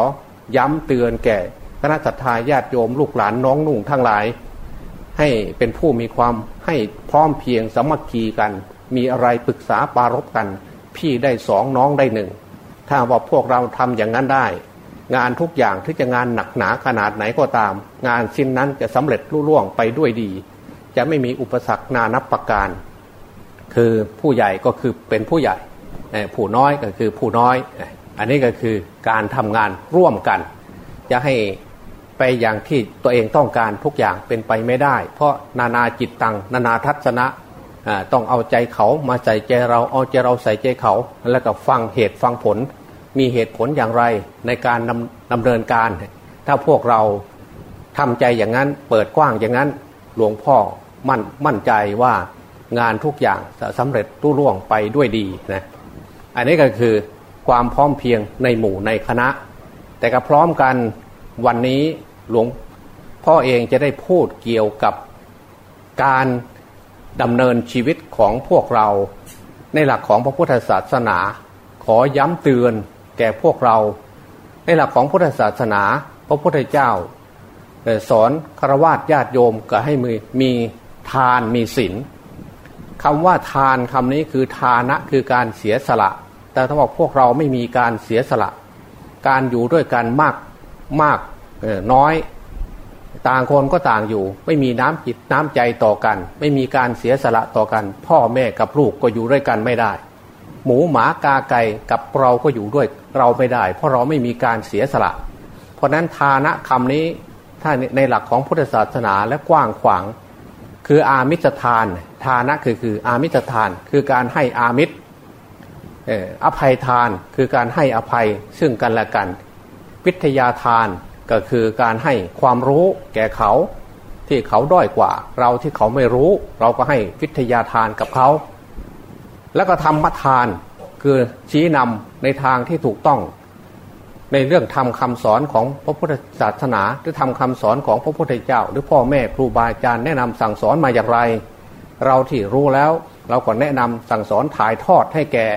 ย้ำเตือนแก่คณะสัตยาญาติโยมลูกหลานน้องนุ่งทั้งหลาย ให้เป็นผู้มีความให้พร้อมเพียงสมัคคีกัน มีอะไรปรึกษาปารบกัน พี่ได้สองน้องได้หนึ่งถ้าว่าพวกเราทำอย่างนั้นได้ งานทุกอย่างที่จะงานหนักหนาขนาดไหนก็ตาม งานสิ้นนั้นจะสำเร็จรุ่ล่วงไปด้วยดี จะไม่มีอุปสรรคนานับประการ คือผู้ใหญ่ก็คือเป็นผู้ใหญ่ ผู้น้อยก็คือผู้น้อย อันนี้ก็คือการทำงานร่วมกัน จะให้ไปอย่างที่ตัวเองต้องการทุกอย่างเป็นไปไม่ได้ เพราะนานาจิตตังนานาทัศนะต้องเอาใจเขามาใส่ใจเราเอาใจเราใส่ใจเขา แล้วก็ฟังเหตุฟังผล มีเหตุผลอย่างไรในการดำดำเนินการ ถ้าพวกเราทำใจอย่างนั้นเปิดกว้างอย่างนั้นหลวงพ่อมั่นมั่นใจว่างานทุกอย่างจะสำเร็จรุ่ร่วงไปด้วยดีนะ อันนี้ก็คือความพร้อมเพียงในหมู่ในคณะ แต่ก็พร้อมกันวันนี้หลวงพ่อเองจะได้พูดเกี่ยวกับการดำเนินชีวิตของพวกเรา ในหลักของพระพุทธศาสนา ขอย้ำเตือนแก่พวกเรา ในหลักของพุทธศาสนา พระพุทธเจ้าสอนคารวะญาติโยมก็ให้มีมีทานมีศีล คำว่าทานคำนี้คือทานะคือการเสียสละ แต่ถ้าบอกพวกเราไม่มีการเสียสละ การอยู่ด้วยกันมากมากน้อย ต่างคนก็ต่างอยู่ ไม่มีน้ำจิตน้ำใจต่อกัน ไม่มีการเสียสละต่อกัน พ่อแม่กับลูกก็อยู่ด้วยกันไม่ได้ หมูหมากาไก่กับเราก็อยู่ด้วยเราไม่ได้ เพราะเราไม่มีการเสียสละ เพราะนั้นทานะคำนี้ถ้าในหลักของพุทธศาสนาและกว้างขวาง คืออามิสทานทานะคือคืออามิสทาน คือการให้อามิตรอภัยทานคือการให้อภัยซึ่งกันและกัน วิทยาทานก็คือการให้ความรู้แก่เขาที่เขาด้อยกว่า เราที่เขาไม่รู้ เราก็ให้วิทยาทานกับเขา แล้วก็ธรรมทานคือชี้นำในทางที่ถูกต้อง ในเรื่องทำคำสอนของพระพุทธศาสนา หรือทำคำสอนของพระพุทธเจ้า หรือพ่อแม่ครูบาอาจารย์แนะนำสั่งสอนมาอย่างไร เราที่รู้แล้วเราก็แนะนำสั่งสอนถ่ายทอดให้แก่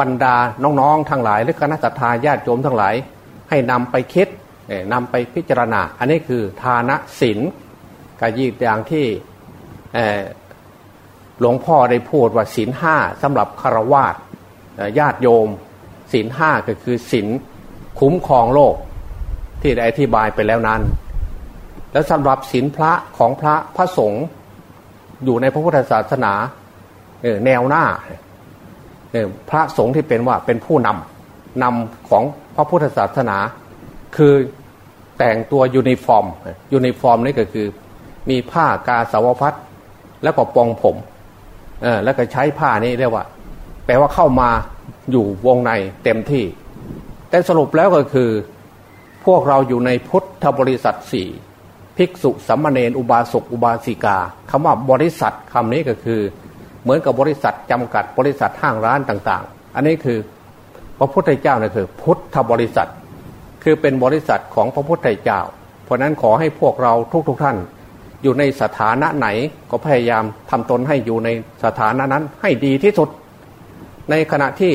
บรรดาน้องๆทั้งหลาย หรือคณะสัตยาญาติโยมทั้งหลาย ให้นำไปคิดนำไปพิจารณา อันนี้คือทานศีลกายีอย่างที่หลวงพ่อได้พูดว่าศีลห้าสำหรับคารวาสญาติโยมศีลห้าก็คือศีล คุ้มครองโลก ที่ได้อธิบายไปแล้วนั้น แล้วสำหรับศีลพระของพระพระสงฆ์อยู่ในพระพุทธศาสนาแนวหน้าพระสงฆ์ที่เป็นว่าเป็นผู้นำนำของพระพุทธศาสนา คือแต่งตัว uniform uniform นี่ก็คือ มีผ้ากาสาวพัสตร์แล้วก็ปลงผมเออแล้วก็ใช้ผ้านี้เรียกว่า แปลว่าเข้ามาอยู่วงในเต็มที่ แต่สรุปแล้วก็คือ พวกเราอยู่ในพุทธบริษัทสี่ภิกษุสัมมาเนนอุบาสกอุบาสิกาคำว่าบริษัทคำนี้ก็คือ เหมือนกับบริษัทจำกัดบริษัทห้างร้านต่างๆ อันนี้คือพระพุทธเจ้าเนี่ยคือ พุทธบริษัท คือเป็นบริษัทของพระพุทธเจ้า เพราะนั้นขอให้พวกเราทุกๆทท่าน อยู่ในสถานะไหนก็พยายามทำตนให้อยู่ในสถานะนั้นให้ดีที่สุด ในขณะที่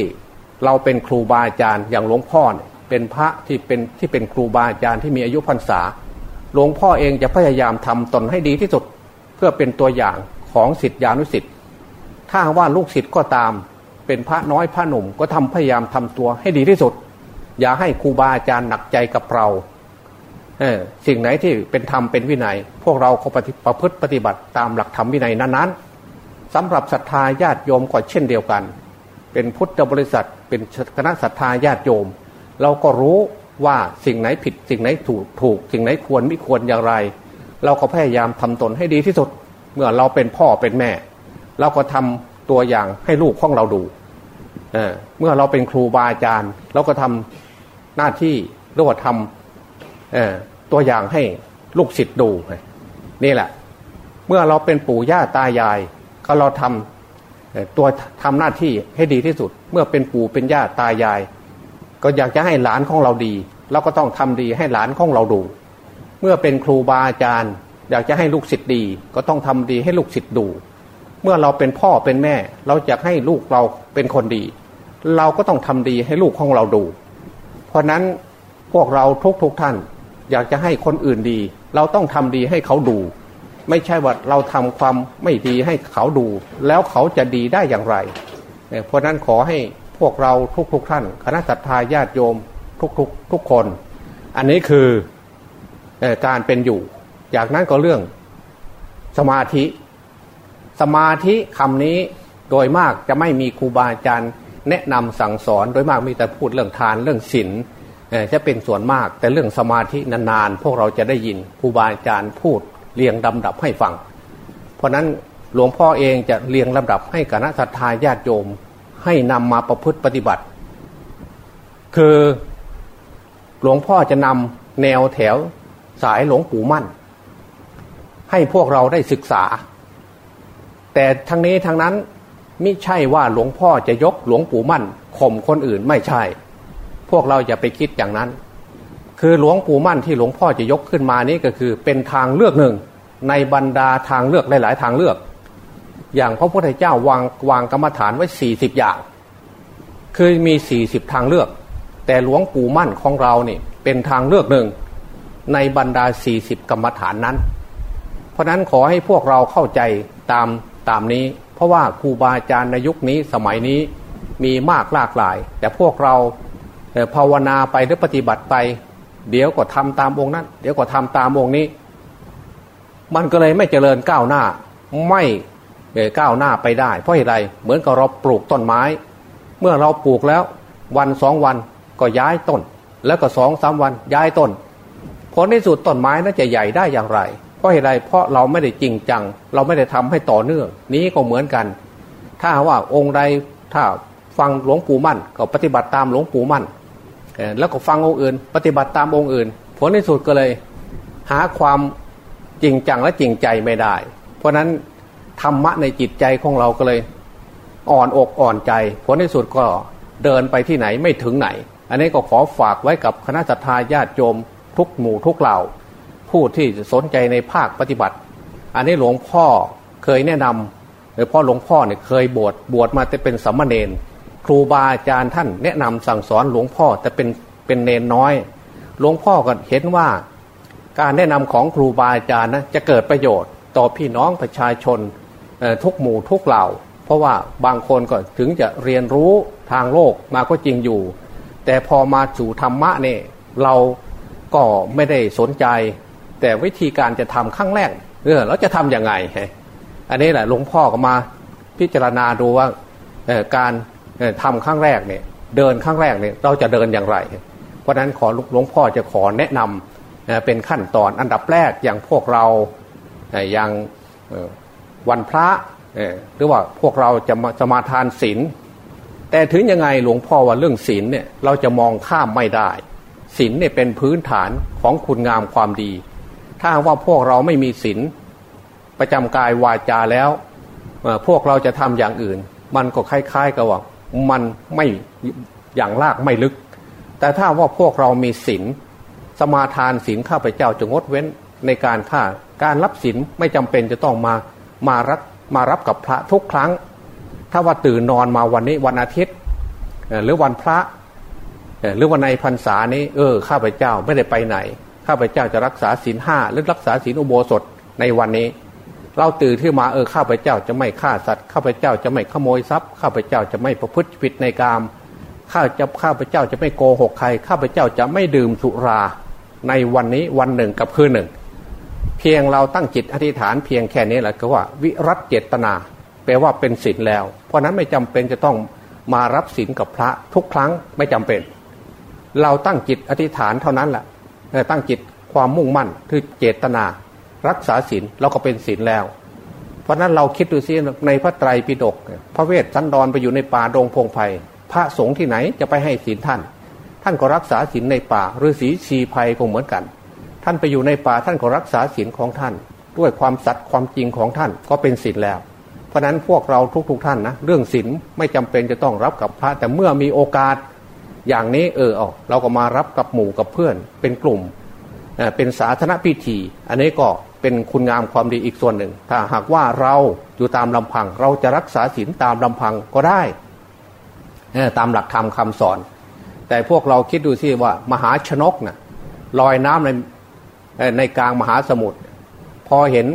เราเป็นครูบาอาจารย์อย่างหลวงพ่อเป็นพระที่เป็นที่เป็นครูบาอาจารย์ที่มีอายุพรรษา หลวงพ่อเองจะพยายามทำตนให้ดีที่สุด เพื่อเป็นตัวอย่างของสิทธิานุสิทธิ์ถ้าว่าลูกศิษย์ก็ตาม เป็นพระน้อยพระหนุ่มก็ทำพยายามทำตัวให้ดีที่สุด อย่าให้ครูบาอาจารย์หนักใจกับเราเออสิ่งไหนที่เป็นธรรมเป็นวินัย พวกเราเขาปฏิประพฤติปฏิบัติตามหลักธรรมวินัยนั้นๆสำหรับศรัทธาญาติโยมก็เช่นเดียวกัน เป็นพุทธบริษัท เป็นคณะศรัทธาญาติโยม เราก็รู้ว่าสิ่งไหนผิด สิ่งไหนถูกถูก สิ่งไหนควรไม่ควรอย่างไร เราก็พยายามทำตนให้ดีที่สุด เมื่อเราเป็นพ่อเป็นแม่ เราก็ทำตัวอย่างให้ลูกของเราดูเเมื่อเราเป็นครูบาอาจารย์ เราก็ทำหน้าที่เรียกว่าทำตัวอย่างให้ลูกศิษย์ดูนี่แหละ เมื่อเราเป็นปู่ย่าตายายก็เราทำ ตัวทำหน้าที่ให้ดีที่สุด เมื่อเป็นปู่เป็นย่าตายาย ก็อยากจะให้หลานของเราดีเราก็ต้องทำดีให้หลานของเราดู เมื่อเป็นครูบาอาจารย์ อยากจะให้ลูกศิษย์ดี ก็ต้องทำดีให้ลูกศิษย์ดู เมื่อเราเป็นพ่อเป็นแม่ เราอยากให้ลูกเราเป็นคนดี เราก็ต้องทำดีให้ลูกของเราดู เพราะนั้นพวกเราทุกๆทท่าน อยากจะให้คนอื่นดี เราต้องทำดีให้เขาดู ไม่ใช่ว่าเราทำความไม่ดีให้เขาดู แล้วเขาจะดีได้อย่างไร เพราะนั้นขอให้พวกเราทุกๆทท่าน คณะสัตยาญาติโยมทุกๆทุกคน อันนี้คือการเป็นอยู่ จากนั้นก็เรื่องสมาธิ สมาธิคำนี้โดยมากจะไม่มีครูบาอาจารย์แนะนำสั่งสอน โดยมากมีแต่พูดเรื่องทานเรื่องศีลจะเป็นส่วนมาก แต่เรื่องสมาธินานๆ พวกเราจะได้ยินครูบาอาจารย์พูด เรียงลำดับให้ฟัง เพราะนั้นหลวงพ่อเองจะเรียงลำดับให้คณะสัตยาญาติโยมให้นำมาประพฤติปฏิบัติ คือหลวงพ่อจะนำแนวแถวสายหลวงปู่มั่น ให้พวกเราได้ศึกษา แต่ทั้งนี้ทั้งนั้นไม่ใช่ว่าหลวงพ่อจะยกหลวงปู่มั่นข่มคนอื่นไม่ใช่ พวกเราอย่าไปคิดอย่างนั้น คือหลวงปู่มั่นที่หลวงพ่อจะยกขึ้นมานี้ก็คือเป็นทางเลือกหนึ่ง ในบรรดาทางเลือกหลาย ๆ ทางเลือก อย่างพระพุทธเจ้าวางวางกรรมฐานไว้สี่สิบอย่าง คือมีสี่สิบทางเลือก แต่หลวงปู่มั่นของเราเนี่ยเป็นทางเลือกหนึ่ง ในบรรดา 40 กรรมฐานนั้น เพราะนั้นขอให้พวกเราเข้าใจตามตามนี้ เพราะว่าครูบาอาจารย์ในยุคนี้สมัยนี้มีมากหลากหลาย แต่พวกเราภาวนาไปหรือปฏิบัติไป เดี๋ยวก็ทำตามองค์นั้น เดี๋ยวก็ทำตามองค์นี้ มันก็เลยไม่เจริญก้าวหน้า ไม่ก้าวหน้าไปได้ เพราะเหตุไรเหมือนกับเราปลูกต้นไม้ เมื่อเราปลูกแล้ว วันสองวันก็ย้ายต้น แล้วก็สองสามวันย้ายต้นผลในสุดต้นไม้นั้นจะใหญ่ได้อย่างไร เพราะเหตุไรเพราะเราไม่ได้จริงจัง เราไม่ได้ทำให้ต่อเนื่อง นี้ก็เหมือนกัน ถ้าว่าองค์ใดถ้าฟังหลวงปู่มั่น ก็ปฏิบัติตามหลวงปู่มั่น แล้วก็ฟังองค์อื่น ปฏิบัติตามองค์อื่น ผลในสุดก็เลย หาความจริงจังและจริงใจไม่ได้ เพราะนั้นธรรมะในจิตใจของเราก็เลย อ่อนอกอ่อนใจ ผลในสุดก็เดินไปที่ไหนไม่ถึงไหน อันนี้ก็ขอฝากไว้กับคณะสัตยาญาติโยมทุกหมู่ทุกเหล่า ผู้ที่สนใจในภาคปฏิบัติ อันนี้หลวงพ่อเคยแนะนำหรือพ่อหลวงพ่อเนี่ยเคยบวชบวชมาแต่เป็นสัมมาเนน ครูบาอาจารย์ท่านแนะนำสั่งสอนหลวงพ่อแต่เป็นเป็นเนนน้อย หลวงพ่อก็เห็นว่าการแนะนำของครูบาอาจารย์นะจะเกิดประโยชน์ต่อพี่น้องประชาชนทุกหมู่ทุกเหล่า เพราะว่าบางคนก็ถึงจะเรียนรู้ทางโลกมาก็จริงอยู่ แต่พอมาสู่ธรรมะเนี่ยเราก็ไม่ได้สนใจ แต่วิธีการจะทำขั้งแรกเออเราจะทํำยังไง อันนี้แหละหลวงพ่อก็มาพิจารณาดูว่าการ ทำขั้งแรกเนี่ยเดินขั้งแรกเนี่ยเราจะเดินอย่างไร เพราะนั้นขอหลวงพ่อจะขอแนะนำเป็นขั้นตอนอันดับแรกอย่างพวกเราอย่างวันพระหรือว่าพวกเราจะมาจะมาทานศีลแต่ถึงยังไงหลวงพ่อว่าเรื่องศีลเนี่ยเราจะมองข้ามไม่ได้ศีลเนี่ยเป็นพื้นฐานของคุณงามความดี ถ้าว่าพวกเราไม่มีศีลประจำกายวาจาแล้ว พวกเราจะทำอย่างอื่น มันก็คล้ายๆกับว่า มันไม่อย่างลากไม่ลึก แต่ถ้าว่าพวกเรามีศีลสมาทานศีลข้าพเจ้าจะงดเว้นในการฆ่าการรับศีลไม่จำเป็นจะต้องมามารับมารับกับพระทุกครั้ง ถ้าว่าตื่นนอนมาวันนี้วันอาทิตย์ หรือวันพระหรือวันในพรรษานี้ เออข้าพเจ้าไม่ได้ไปไหน ข้าพเจ้าจะรักษาศีลห้าหรือรักษาศีลอุโบสถในวันนี้ เราตื่นขึ้นมาเออข้าพเจ้าจะไม่ฆ่าสัตว์ข้าพเจ้าจะไม่ขโมยทรัพย์ข้าพเจ้าจะไม่ประพฤติผิดในกามข้าจะข้าพเจ้าจะไม่โกหกใคร ข้าพเจ้าจะไม่ดื่มสุราในวันนี้วันหนึ่งกับคืนหนึ่ง เพียงเราตั้งจิตอธิษฐานเพียงแค่นี้แหละก็ว่า วิรัตเจตนา แปลว่าเป็นศีลแล้ว เพราะนั้นไม่จำเป็นจะต้องมารับศีลกับพระทุกครั้งไม่จำเป็น เราตั้งจิตอธิษฐานเท่านั้นแหละตั้งจิตความมุ่งมั่นคือเจตนา รักษาศีลเราก็เป็นศีลแล้ว เพราะนั้นเราคิดดูซิในพระไตรปิฎกพระเวทสันดรไปอยู่ในป่าดงพงไพ่พระสงฆ์ที่ไหนจะไปให้ศีลท่าน ท่านก็รักษาศีลในป่าฤาษีชีภัยก็เหมือนกัน ท่านไปอยู่ในป่าท่านก็รักษาศีลของท่าน ด้วยความสัตย์ความจริงของท่านก็เป็นศีลแล้ว เพราะนั้นพวกเราทุกๆทท่านนะเรื่องศีลไม่จำเป็นจะต้องรับกับพระแต่เมื่อมีโอกาสอย่างนี้เออเอาเราก็มารับกับหมู่กับเพื่อนเป็นกลุ่ม เป็นสาธารณพิธี อันนี้ก็เป็นคุณงามความดีอีกส่วนหนึ่ง ถ้าหากว่าเราอยู่ตามลำพัง เราจะรักษาศีลตามลำพังก็ได้ตามหลักธรรมคาสอน แต่พวกเราคิดดูสิว่ามหาชนกนะ่ะลอยน้ำในในกลางมหาสมุทรพอเห็น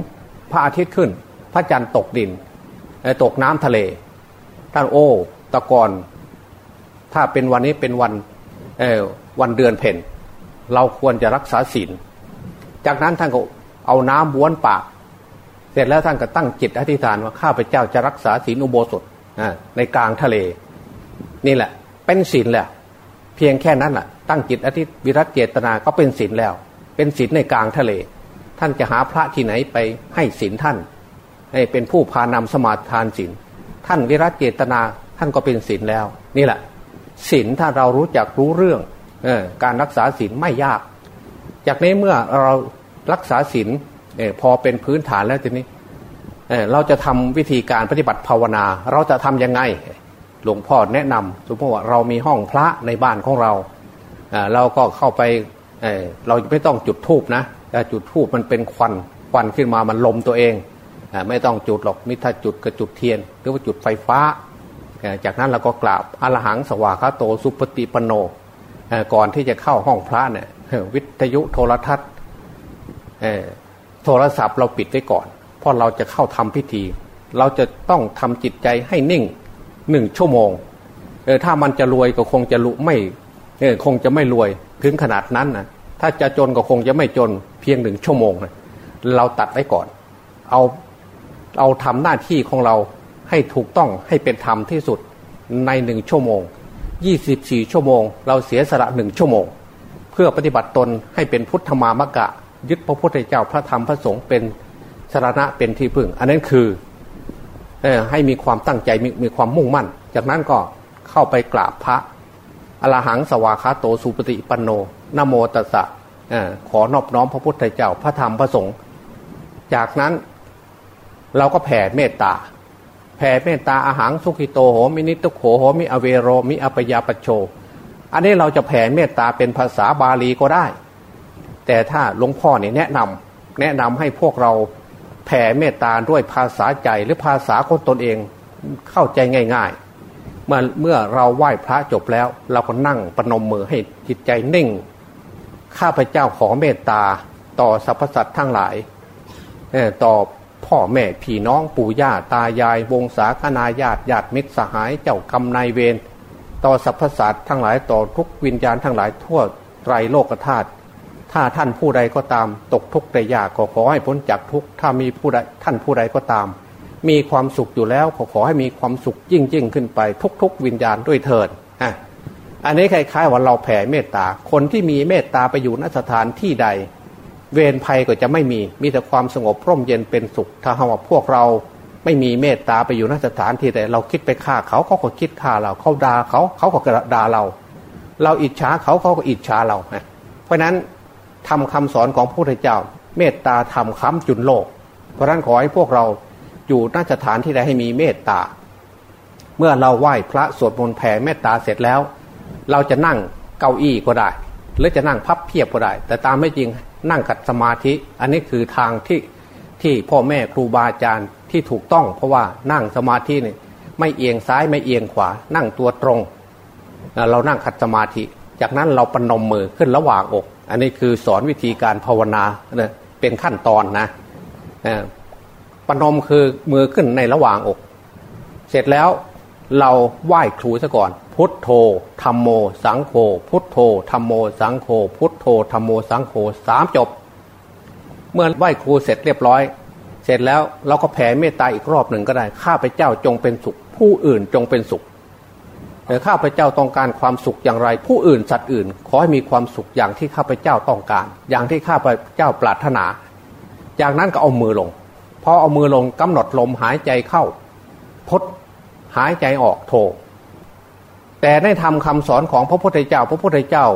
พระอาทิตย์ขึ้น พระจันทร์ตกดินตกน้ำทะเล ท่านโอ้ตะกอนถ้าเป็นวันนี้เป็นวันวันเดือนเพ็ญ เราควรจะรักษาศีล จากนั้นท่านก็เอาน้ำบ้วนปาก เสร็จแล้วท่านก็ตั้งจิตอธิษฐานว่าข้าพเจ้าจะรักษาศีลอุโบสถในกลางทะเล นี่แหละ เป็นศีลแหละเพียงแค่นั้นแหละตั้งจิตอธิวิรัตเจตนาก็เป็นศีลแล้ว เป็นศีลในกลางทะเล ท่านจะหาพระที่ไหนไปให้ศีลท่านให้เป็นผู้พานำสมาทานศีลท่านวิรัตเจตนาท่านก็เป็นศีลแล้ว นี่แหละศีลถ้าเรารู้จักรู้เรื่อง การรักษาศีลไม่ยาก จากนี้เมื่อเรารักษาศีลพอเป็นพื้นฐานแล้วทีนี้เเราจะทำวิธีการปฏิบัติภาวนา เราจะทํำยังไงหลวงพ่อแนะนำสมมติว่าเรามีห้องพระในบ้านของเราเราก็เข้าไปเเราไม่ต้องจุดทูบนะจุดทูบมันเป็นควันควันขึ้นมามันลมตัวเอง ไม่ต้องจุดหรอกมิถ้าจุดก็จุดเทียน หรือว่าจุดไฟฟ้า จากนั้นเราก็กราบอรหังสวาคาโตสุปฏิปโน ก่อนที่จะเข้าห้องพระเนี่ยวิทยุโทรทัศน์โทรศัพท์เราปิดไว้ก่อน เพราะเราจะเข้าทำพิธี เราจะต้องทำจิตใจให้นิ่งหนึ่งชั่วโมงเออถ้ามันจะรวยก็คงจะลุไม่เออคงจะไม่รวยถึงขนาดนั้นนะถ้าจะจนก็คงจะไม่จนเพียงหนึ่งชั่วโมงนะเราตัดไว้ก่อน เอาเอาทำหน้าที่ของเราให้ถูกต้องให้เป็นธรรมที่สุดในหนึ่งชั่วโมง 24 ชั่วโมง เราเสียสละหนึ่งชั่วโมง เพื่อปฏิบัติตนให้เป็นพุทธมามกะ ยึดพระพุทธเจ้าพระธรรมพระสงฆ์เป็นสารณะเป็นที่พึ่ง อันนั้นคือให้มีความตั้งใจมมีความมุ่งมั่น จากนั้นก็เข้าไปกราบพระอรหังสวาคาโตสุปฏิปันโนนโมตัสสะขอนอบน้อมพระพุทธเจ้าพระธรรมพระสงฆ์จากนั้นเราก็แผ่เมตตา แผ่เมตตาอาหารสุขิโตโหมินิตุโขโหมิอเวโรมิอปยาปโช อันนี้เราจะแผ่เมตตาเป็นภาษาบาลีก็ได้ แต่ถ้าหลวงพ่อเนี่ยแนะนำแนะนำให้พวกเราแผ่เมตตาด้วยภาษาใจหรือภาษาคนตนเองเข้าใจง่าย ๆ เมื่อเมื่อเราไหว้พระจบแล้ว เราก็นั่งปนมมือให้จิตใจนิ่ง ข้าพเจ้าขอเมตตาต่อสรรพสัตว์ทั้งหลายต่อ พ่อแม่พี่น้องปู่ย่าตายาย วงศาคณาญาติญาติมิตรสหายเจ้ากรรมนายเวรต่อสรรพสัตว์ทั้งหลายต่อทุกวิญญาณทั้งหลายทั่วไตรโลกธาตุถ้าท่านผู้ใดก็ตามตกทุกข์ได้ยากก็ขอให้พ้นจากทุกข์ถ้ามีผู้ใดท่านผู้ใดก็ตาม มีความสุขอยู่แล้วขอขอให้มีความสุขยิ่งยิ่งขึ้นไป ทุก ๆ วิญญาณด้วยเถิดอะอันนี้คล้ายๆว่าเราแผ่เมตตาคนที่มีเมตตาไปอยู่ณสถานที่ใด เวรภัยก็จะไม่มี มีแต่ความสงบร่มเย็นเป็นสุข ถ้าหากว่าพวกเราไม่มีเมตตาไปอยู่นสถานที่แต่เราคิดไปฆ่าเขาเขาก็คิดฆ่าเราเขาด่าเขาเขาก็ด่าเรา เราอิจฉาเขาเขาก็อิจฉาเรา เพราะนั้นทำคำสอนของพระพุทธเจ้า เมตตาทำค้ำจุนโลก เพราะนั้นขอให้พวกเราอยู่นสถานที่ใดให้มีเมตตา เมื่อเราไหว้พระสวดมนต์แผ่เมตตาเสร็จแล้ว เราจะนั่งเก้าอี้ก็ได้ หรือจะนั่งพับเพียบก็ได้ แต่ตามไม่จริง นั่งกัดสมาธิ อันนี้คือทางที่ที่พ่อแม่ครูบาอาจารย์ที่ถูกต้อง เพราะว่านั่งสมาธินี่ไม่เอียงซ้ายไม่เอียงขวา นั่งตัวตรง เรานั่งขัดสมาธิ จากนั้นเราปนมมือขึ้นระหว่างอก อันนี้คือสอนวิธีการภาวนาเป็นขั้นตอนนะปนมคือมือขึ้นในระหว่างอก เสร็จแล้ว เราไหว้ครูซะก่อน พุทโธธรรมโม สังโฆพุทโธธรรมโม สังโฆพุทโธธรรมโม สังโฆสามจบ เมื่อไหว้ครูเสร็จเรียบร้อย เสร็จแล้วเราก็แผ่เมตตาอีกรอบหนึ่งก็ได้ ข้าพเจ้าจงเป็นสุข ผู้อื่นจงเป็นสุขแต่ข้าพเจ้าต้องการความสุขอย่างไร ผู้อื่นสัตว์อื่น ขอให้มีความสุขอย่างที่ข้าพเจ้าต้องการ อย่างที่ข้าพเจ้าปรารถนา จากนั้นก็เอามือลงพอเอามือลงกำหนดลมหายใจเข้าพด หายใจออกโท แต่ในธรรมคาสอนของพระพุทธเจ้า พระพุทธเจ้า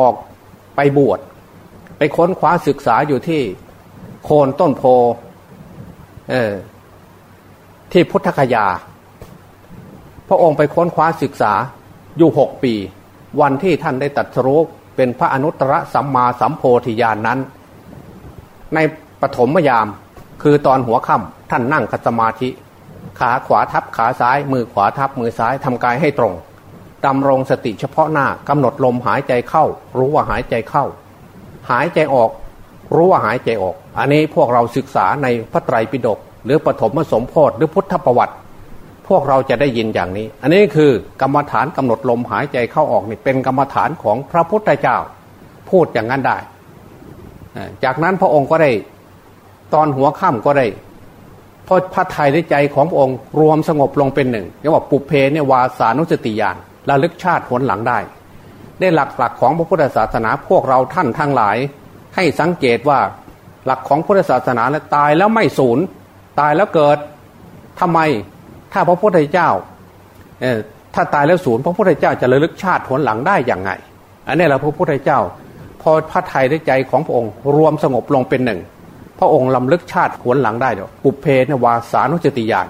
ออกไปบวช ไปค้นคว้าศึกษาอยู่ที่โคนต้นโพเออที่พุทธคยา พระองค์ไปค้นคว้าศึกษาอยู่หกปี วันที่ท่านได้ตัดสรุปเป็นพระอนุตตรสัมมาสัมโพธิญาณนนั้น ในปฐมยามคือตอนหัวค่ำท่านนั่งคัสมาธิ ขาขวาทับขาซ้าย มือขวาทับมือซ้ายทำกายให้ตรงดำรงสติเฉพาะหน้ากำหนดลมหายใจเข้า รู้ว่าหายใจเข้า หายใจออก รู้ว่าหายใจออก อันนี้พวกเราศึกษาในพระไตรปิฎกหรือปฐมสมโพธิหรือพุทธประวัติ พวกเราจะได้ยินอย่างนี้ อันนี้คือกรรมฐานกำหนดลมหายใจเข้าออกนี่เป็นกรรมฐานของพระพุทธเจ้า พูดอย่างนั้นได้ จากนั้นพระองค์ก็ได้ ตอนหัวค่ำก็ได้ พอพระไทยในใจของพระองค์รวมสงบลงเป็นหนึ่งเรียกว่าปุเพเนวาสานุสติญาณระลึกชาติผลหลังได้ ได้หลักหลักของพระพุทธศาสนาพวกเราท่านทั้งหลาย ให้สังเกตว่าหลักของพุทธศาสนาแล้วตายแล้วไม่สูญตายแล้วเกิดทำไมถ้าพระพุทธเจ้าถ้าตายแล้วสูญพระพุทธเจ้าจะระลึกชาติผลหลังได้อย่างไง อันนี้เราพระพุทธเจ้า พอพระไทยในใจของพระองค์รวมสงบลงเป็นหนึ่ง พระองค์ลำลึกชาติผลหลังได้เดี๋ยวปุเพนวาสานุจติยาน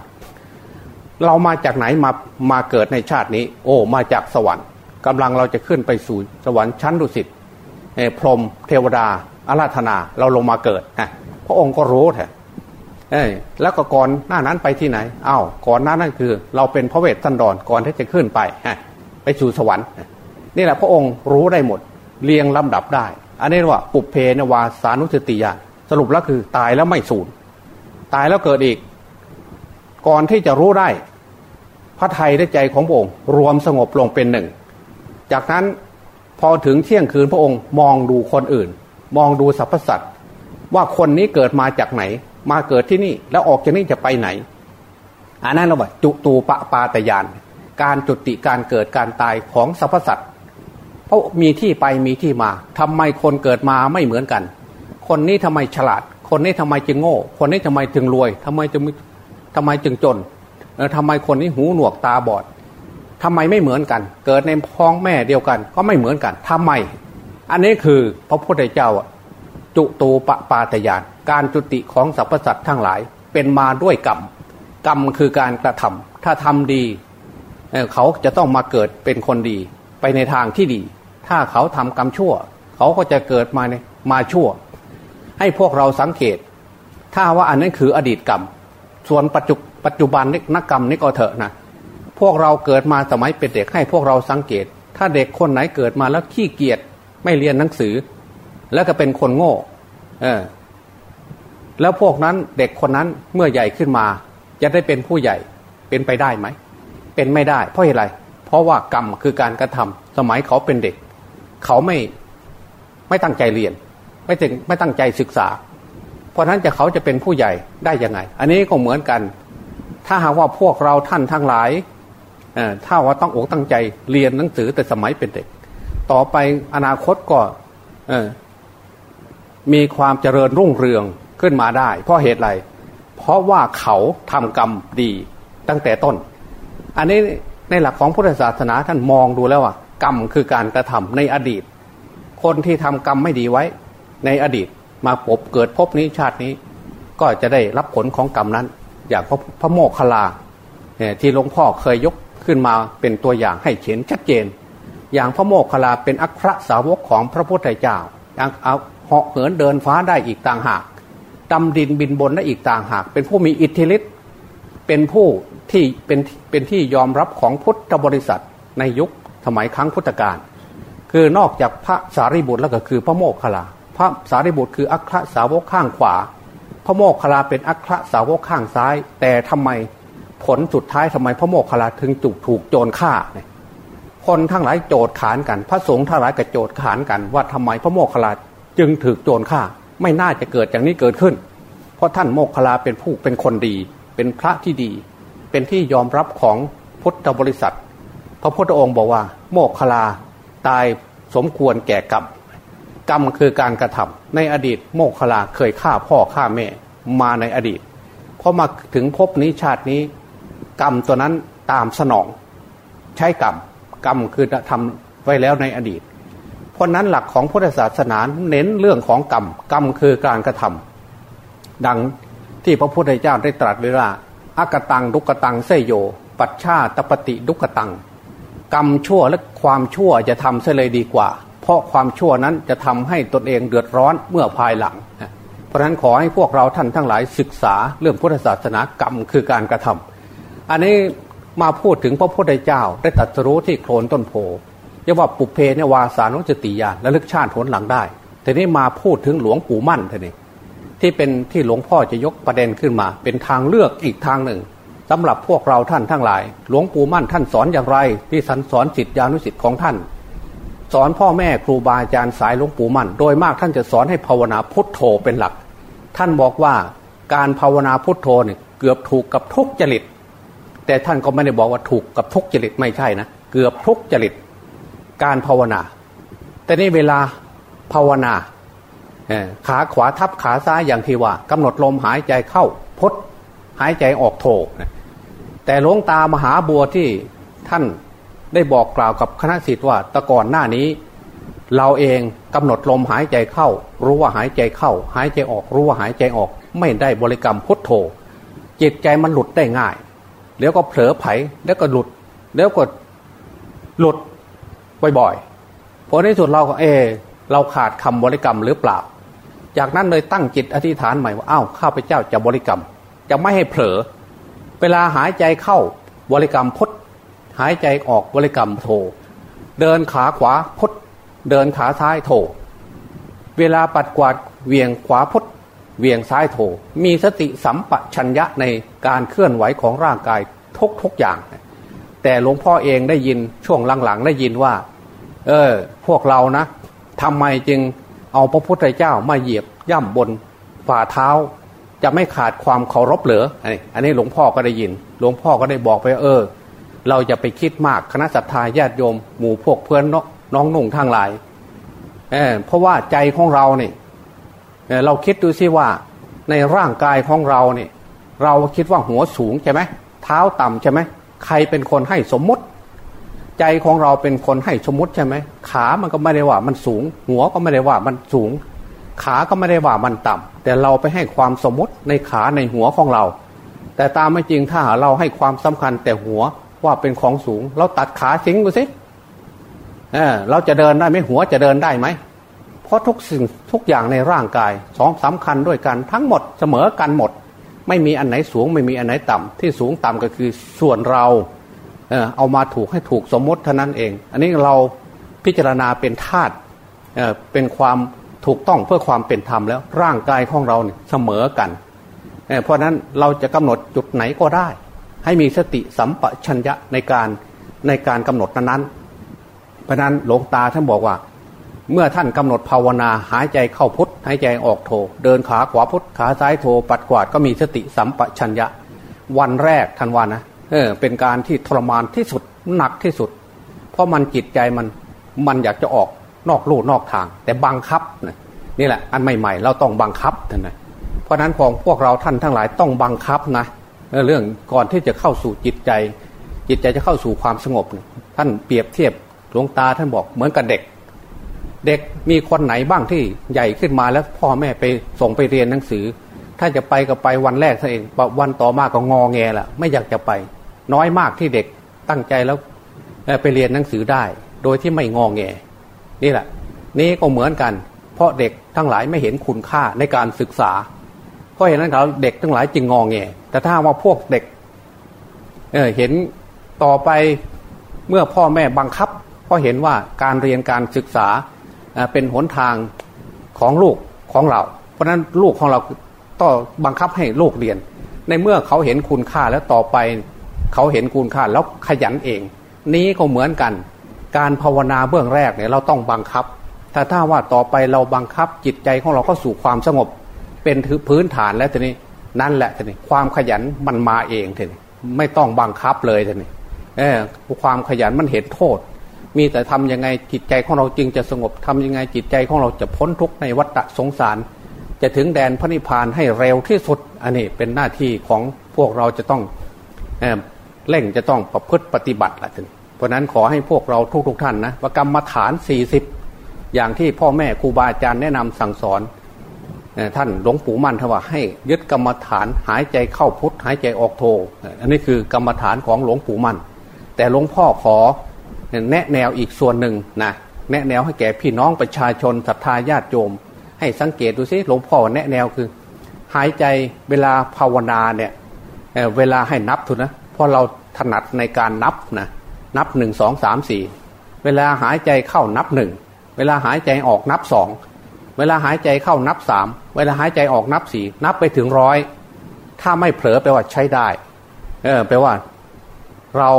เรามาจากไหนมามาเกิดในชาตินี้ โอ้ มาจากสวรรค์กำลังเราจะขึ้นไปสู่สวรรค์ชั้นดุสิตพรมเทวดาอาราธนาเราลงมาเกิดนะพระองค์ก็รู้แท้แล้วก็ก่อนหน้านั้นไปที่ไหนอ้าวก่อนหน้านั้นคือ เราเป็นพระเวทสันดรก่อนที่จะขึ้นไปไปสู่สวรรค์นี่แหละพระองค์รู้ได้หมด เรียงลำดับได้ อันนี้ว่าปุเพนวาสานุสติญาณ สรุปแล้วคือตายแล้วไม่สูญตายแล้วเกิดอีก ก่อนที่จะรู้ได้ พระไทยได้ใจของพระองค์ รวมสงบลงเป็นหนึ่ง จากนั้นพอถึงเที่ยงคืนพระองค์มองดูคนอื่น มองดูสรรพสัตว์ว่าคนนี้เกิดมาจากไหน มาเกิดที่นี่แล้วออกจากนี่จะไปไหนอันนั้นเราบอกจุตูปะปาตยาน การจุติการเกิดการตายของสรรพสัตว์เพราะมีที่ไปมีที่มาทำไมคนเกิดมาไม่เหมือนกัน คนนี้ทำไมฉลาด คนนี้ทำไมจึงโง่ คนนี้ทำไมจึงรวยทำไมจึงทำไมจึงจนทำไมคนนี้หูหนวกตาบอดทำไมไม่เหมือนกัน เกิดในพ้องแม่เดียวกัน ก็ไม่เหมือนกันทำไม อันนี้คือพระพุทธเจ้าจุตูปปาตยาน การจุติของสรรพสัตว์ทั้งหลาย เป็นมาด้วยกรรม กรรมคือการกระทำถ้าทำดี เขาจะต้องมาเกิดเป็นคนดีไปในทางที่ดี ถ้าเขาทำกรรมชั่ว เขาก็จะเกิดมาในมาชั่ว ให้พวกเราสังเกต ถ้าว่าอันนั้นคืออดีตกรรม ส่วนปัจจุปัจจุบันนักกรรมนี่ก็เถอะนะ พวกเราเกิดมาสมัยเป็นเด็กให้พวกเราสังเกต ถ้าเด็กคนไหนเกิดมาแล้วขี้เกียจไม่เรียนหนังสือ แล้วก็เป็นคนโง่ เออ แล้วพวกนั้นเด็กคนนั้นเมื่อใหญ่ขึ้นมา จะได้เป็นผู้ใหญ่เป็นไปได้ไหม เป็นไม่ได้ เพราะอะไร เพราะว่ากรรมคือการกระทำสมัยเขาเป็นเด็ก เขาไม่ไม่ตั้งใจเรียน ไม่ถึงไม่ตั้งใจศึกษา เพราะนั้นจะเขาจะเป็นผู้ใหญ่ได้ยังไง อันนี้ก็เหมือนกัน ถ้าหากว่าพวกเราท่านทั้งหลายถ้าว่าต้องอกตั้งใจเรียนหนังสือแต่สมัยเป็นเด็ก ต่อไปอนาคตก็มีความเจริญรุ่งเรืองขึ้นมาได้ เพราะเหตุไร เพราะว่าเขาทำกรรมดีตั้งแต่ต้น อันนี้ในหลักของพุทธศาสนาท่านมองดูแล้วว่ากรรมคือการกระทำในอดีต คนที่ทำกรรมไม่ดีไว้ ในอดีตมาพบเกิดพบนี้ชาตินี้ ก็จะได้รับผลของกรรมนั้น อย่างพระพระโมคคัลลาที่หลวงพ่อเคยยกขึ้นมาเป็นตัวอย่างให้เห็นชัดเจน อย่างพระโมคคัลลาเป็นอัครสาวกของพระพุทธเจ้าอย่างเอาเหาะเหินเดินฟ้าได้อีกต่างหากดำดินบินบนได้อีกต่างหาก เป็นผู้มีอิทธิฤทธิ์เป็นผู้ที่เป็นเป็นที่ยอมรับของพุทธบริษัทในยุคสมัยครั้งพุทธกาลคือนอกจากพระสารีบุตรแล้วก็คือพระโมคคัลลา พระสารีบุตรคืออัครสาวกข้างขวา พระโมกขลาเป็นอัครสาวกข้างซ้าย แต่ทำไมผลสุดท้ายทำไมพระโมกขลาถึงจุกถูกโจรฆ่าเนี่ยคนทั้งหลายโจดขานกัน พระสงฆ์ทั้งหลายก็โจดขานกัน ว่าทำไมพระโมกขลาจึงถูกโจรฆ่า ไม่น่าจะเกิดอย่างนี้เกิดขึ้น เพราะท่านโมกขลาเป็นผู้เป็นคนดี เป็นพระที่ดี เป็นที่ยอมรับของพุทธบริษัท พระพุทธองค์บอกว่า โมกขลาตายสมควรแก่กรรม กรรมคือการกระทำในอดีตโมกขลาเคยฆ่าพ่อฆ่าแม่มาในอดีตพอมาถึงภพนี้ชาตินี้ กรรมตัวนั้นตามสนอง ใช้กรรมกรรมคือทำไว้แล้วในอดีต เพราะนั้นหลักของพุทธศาสนาเน้นเรื่องของกรรมกรรมคือการกระทำดังที่พระพุทธเจ้าได้ตรัสไว้ว่าอากตังดุกตังเสยโย ปัจฉาตปฏิดุกตัง กรรมชั่วและความชั่วจะทำเสเลยดีกว่า เพราะความชั่วนั้นจะทำให้ตนเองเดือดร้อนเมื่อภายหลัง เพราะฉะนั้นขอให้พวกเราท่านทั้งหลายศึกษาเรื่องพุทธศาสนากรรมคือการกระทำอันนี้มาพูดถึงพระพุทธเจ้าได้ตรัสรู้ที่โคลนต้นโพเรียกว่าปุเพเนวาสานุจติยานและลึกชาติผลหลังได้ทีนี้มาพูดถึงหลวงปู่มั่นทีนี้ที่เป็นที่หลวงพ่อจะยกประเด็นขึ้นมา เป็นทางเลือกอีกทางหนึ่งสำหรับพวกเราท่านทั้งหลาย หลวงปู่มั่นท่านสอนอย่างไร ที่สันสอนจิตญาณุสิทธิ์ของท่าน สอนพ่อแม่ครูบาอาจารย์สายหลวงปู่มั่น โดยมากท่านจะสอนให้ภาวนาพุทโธเป็นหลัก ท่านบอกว่าการภาวนาพุทโธเนี่ยเกือบถูกกับทุกจริต แต่ท่านก็ไม่ได้บอกว่าถูกกับทุกจริตไม่ใช่นะเกือบทุกจริตการภาวนา แต่นี่เวลาภาวนาขาขวาทับขาซ้ายอย่างที่ว่ากำหนดลมหายใจเข้าพดหายใจออกโถแต่หลวงตามหาบัวที่ท่าน ได้บอกกล่าวกับคณะสิทธิ์ว่าตะก่อนหน้านี้ เราเองกำหนดลมหายใจเข้า รู้ว่าหายใจเข้า หายใจออกรู้ว่าหายใจออก ไม่ได้บริกรรมพุทโธ จิตใจมันหลุดได้ง่าย แล้วก็เผลอไผแล้วก็หลุด แล้วก็หลุดบ่อยๆพอในสุดเราก็เอ เราขาดคำบริกรรมหรือเปล่า จากนั้นเลยตั้งจิตอธิษฐานใหม่ว่าอ้าวข้าพเจ้าจะบริกรรม จะไม่ให้เผลอ เวลาหายใจเข้าบริกรรมพด หายใจออกบริกรรมโทเดินขาขวาพด เดินขาซ้ายโทเวลาปัดกวาดเวียงขวาพดเวียงซ้ายโทมีสติสัมปชัญญะในการเคลื่อนไหวของร่างกายทุกทุกอย่าง แต่หลวงพ่อเองได้ยินช่วงหลังๆ ได้ยินว่า เออ พวกเรานะทำไมจึงเอาพระพุทธเจ้ามาเหยียบย่ำบนฝ่าเท้า จะไม่ขาดความเคารพเหลืออันนี้หลวงพ่อก็ได้ยิน หลวงพ่อก็ได้บอกไปเออ เราจะไปคิดมากคณะสัตยาญาติโยมหมู่พวกเพื่อนน้องนุ่งทางหลายเเพราะว่าใจของเราเนี่ยเราคิดดูสิว่าในร่างกายของเราเนี่ยเราคิดว่าหัวสูงใช่ไหมเท้าต่ำใช่ไหมใครเป็นคนให้สมมติ ใจของเราเป็นคนให้สมมติใช่ไหมขามันก็ไม่ได้ว่ามันสูง หัวก็ไม่ได้ว่ามันสูง ขาก็ไม่ได้ว่ามันต่ำแต่เราไปให้ความสมมติในขาในหัวของเรา แต่ตามไม่จริงถ้าเราให้ความสำคัญแต่หัว ว่าเป็นของสูง เราตัดขาทิ้งดูสิเออเราจะเดินได้ไหมหัวจะเดินได้ไหมเพราะทุกสิ่งทุกอย่างในร่างกายสองสำคัญด้วยกันทั้งหมดเสมอกันหมด ไม่มีอันไหนสูงไม่มีอันไหนต่ำที่สูงต่ำก็คือส่วนเราเอามาถูกให้ถูกสมมติเท่านั้นเอง อันนี้เราพิจารณาเป็นธาตุเป็นความถูกต้องเพื่อความเป็นธรรมแล้วร่างกายของเราเนี่ยเสมอกันเพราะนั้นเราจะกำหนดจุดไหนก็ได้ ให้มีสติสัมปชัญญะในการในการกำหนดนั้นเพราะนั้นหลวงตาท่านบอกว่า เมื่อท่านกำหนดภาวนาหายใจเข้าพุทหายใจออกโท เดินขาขวาพุทขาซ้ายโท ปัดกวาดก็มีสติสัมปชัญญะ วันแรกท่านว่านะเออเป็นการที่ทรมานที่สุดหนักที่สุด เพราะมันจิตใจมันมันอยากจะออกนอกลู่นอกทาง แต่บังคับนะนี่แหละอันใหม่ๆ เราต้องบังคับนะเพราะนั้นของพวกเราท่านทั้งหลายต้องบังคับนะ เรื่องก่อนที่จะเข้าสู่จิตใจ จิตใจจะเข้าสู่ความสงบ ท่านเปรียบเทียบหลวงตาท่านบอกเหมือนกับเด็ก เด็กมีคนไหนบ้างที่ใหญ่ขึ้นมาแล้วพ่อแม่ไปส่งไปเรียนหนังสือ ถ้าจะไปก็ไปวันแรกซะเองวันต่อมาก็งอแงละไม่อยากจะไป น้อยมากที่เด็กตั้งใจแล้วไปเรียนหนังสือได้ โดยที่ไม่งอแง นี่แหละ นี่ก็เหมือนกัน เพราะเด็กทั้งหลายไม่เห็นคุณค่าในการศึกษา เพราะเห็นนั้นเขาเด็กทั้งหลายจึงงองแงแต่ถ้าว่าพวกเด็กเเห็นต่อไปเมื่อพ่อแม่บังคับเพราเห็นว่าการเรียนการศึกษาเป็นหนทางของลูกของเรา เพราะนั้นลูกของเราต้องบังคับให้ลูกเรียน ในเมื่อเขาเห็นคุณค่าแล้วต่อไป เขาเห็นคุณค่าแล้วขยันเอง นี้ก็เหมือนกัน การภาวนาเบื้องแรกเนี่ยเราต้องบังคับ ถ้าถ้าว่าต่อไปเราบังคับจิตใจของเราก็สู่ความสงบ เป็นพื้นฐานแล้วทีนี้นั่นแหละทีนี้ความขยันมันมาเองทีนี้ไม่ต้องบังคับเลยทีนี้เออความขยันมันเห็นโทษ มีแต่ทํำยังไงจิตใจของเราจึงจะสงบทำยังไงจิตใจของเราจะพ้นทุกข์ในวัฏสงสาร จะถึงแดนพระนิพพานให้เร็วที่สุดอันนี้เป็นหน้าที่ของพวกเราจะต้องเร่งจะต้องประพฤติปฏิบัติละถึงเพราะนั้นขอให้พวกเราทุกๆทท่านนะว่ากรรมฐาน 40 อย่างที่พ่อแม่ครูบาอาจารย์แนะนำสั่งสอน ท่านหลวงปู่มั่นทว่าให้ยึดกรรมฐานหายใจเข้าพุทหายใจออกโท อันนี้คือกรรมฐานของหลวงปู่มั่น แต่หลวงพ่อขอแนะแนวอีกส่วนหนึ่งนะแนะแนวให้แก่พี่น้องประชาชนศรัทธาญาติโยม ให้สังเกตดูซิหลวงพ่อแนะแนวคือ หายใจเวลาภาวนาเนี่ยเเวลาให้นับทุนะเพราะเราถนัดในการนับนะนับหนึ่งสองสามสี่เวลาหายใจเข้านับหนึ่งเวลาหายใจออกนับสอง เวลาหายใจเข้านับสามเวลาหายใจออกนับสี่นับไปถึงร้อยถ้าไม่เผลอแปลว่าใช้ได้ เออแปลว่า เรา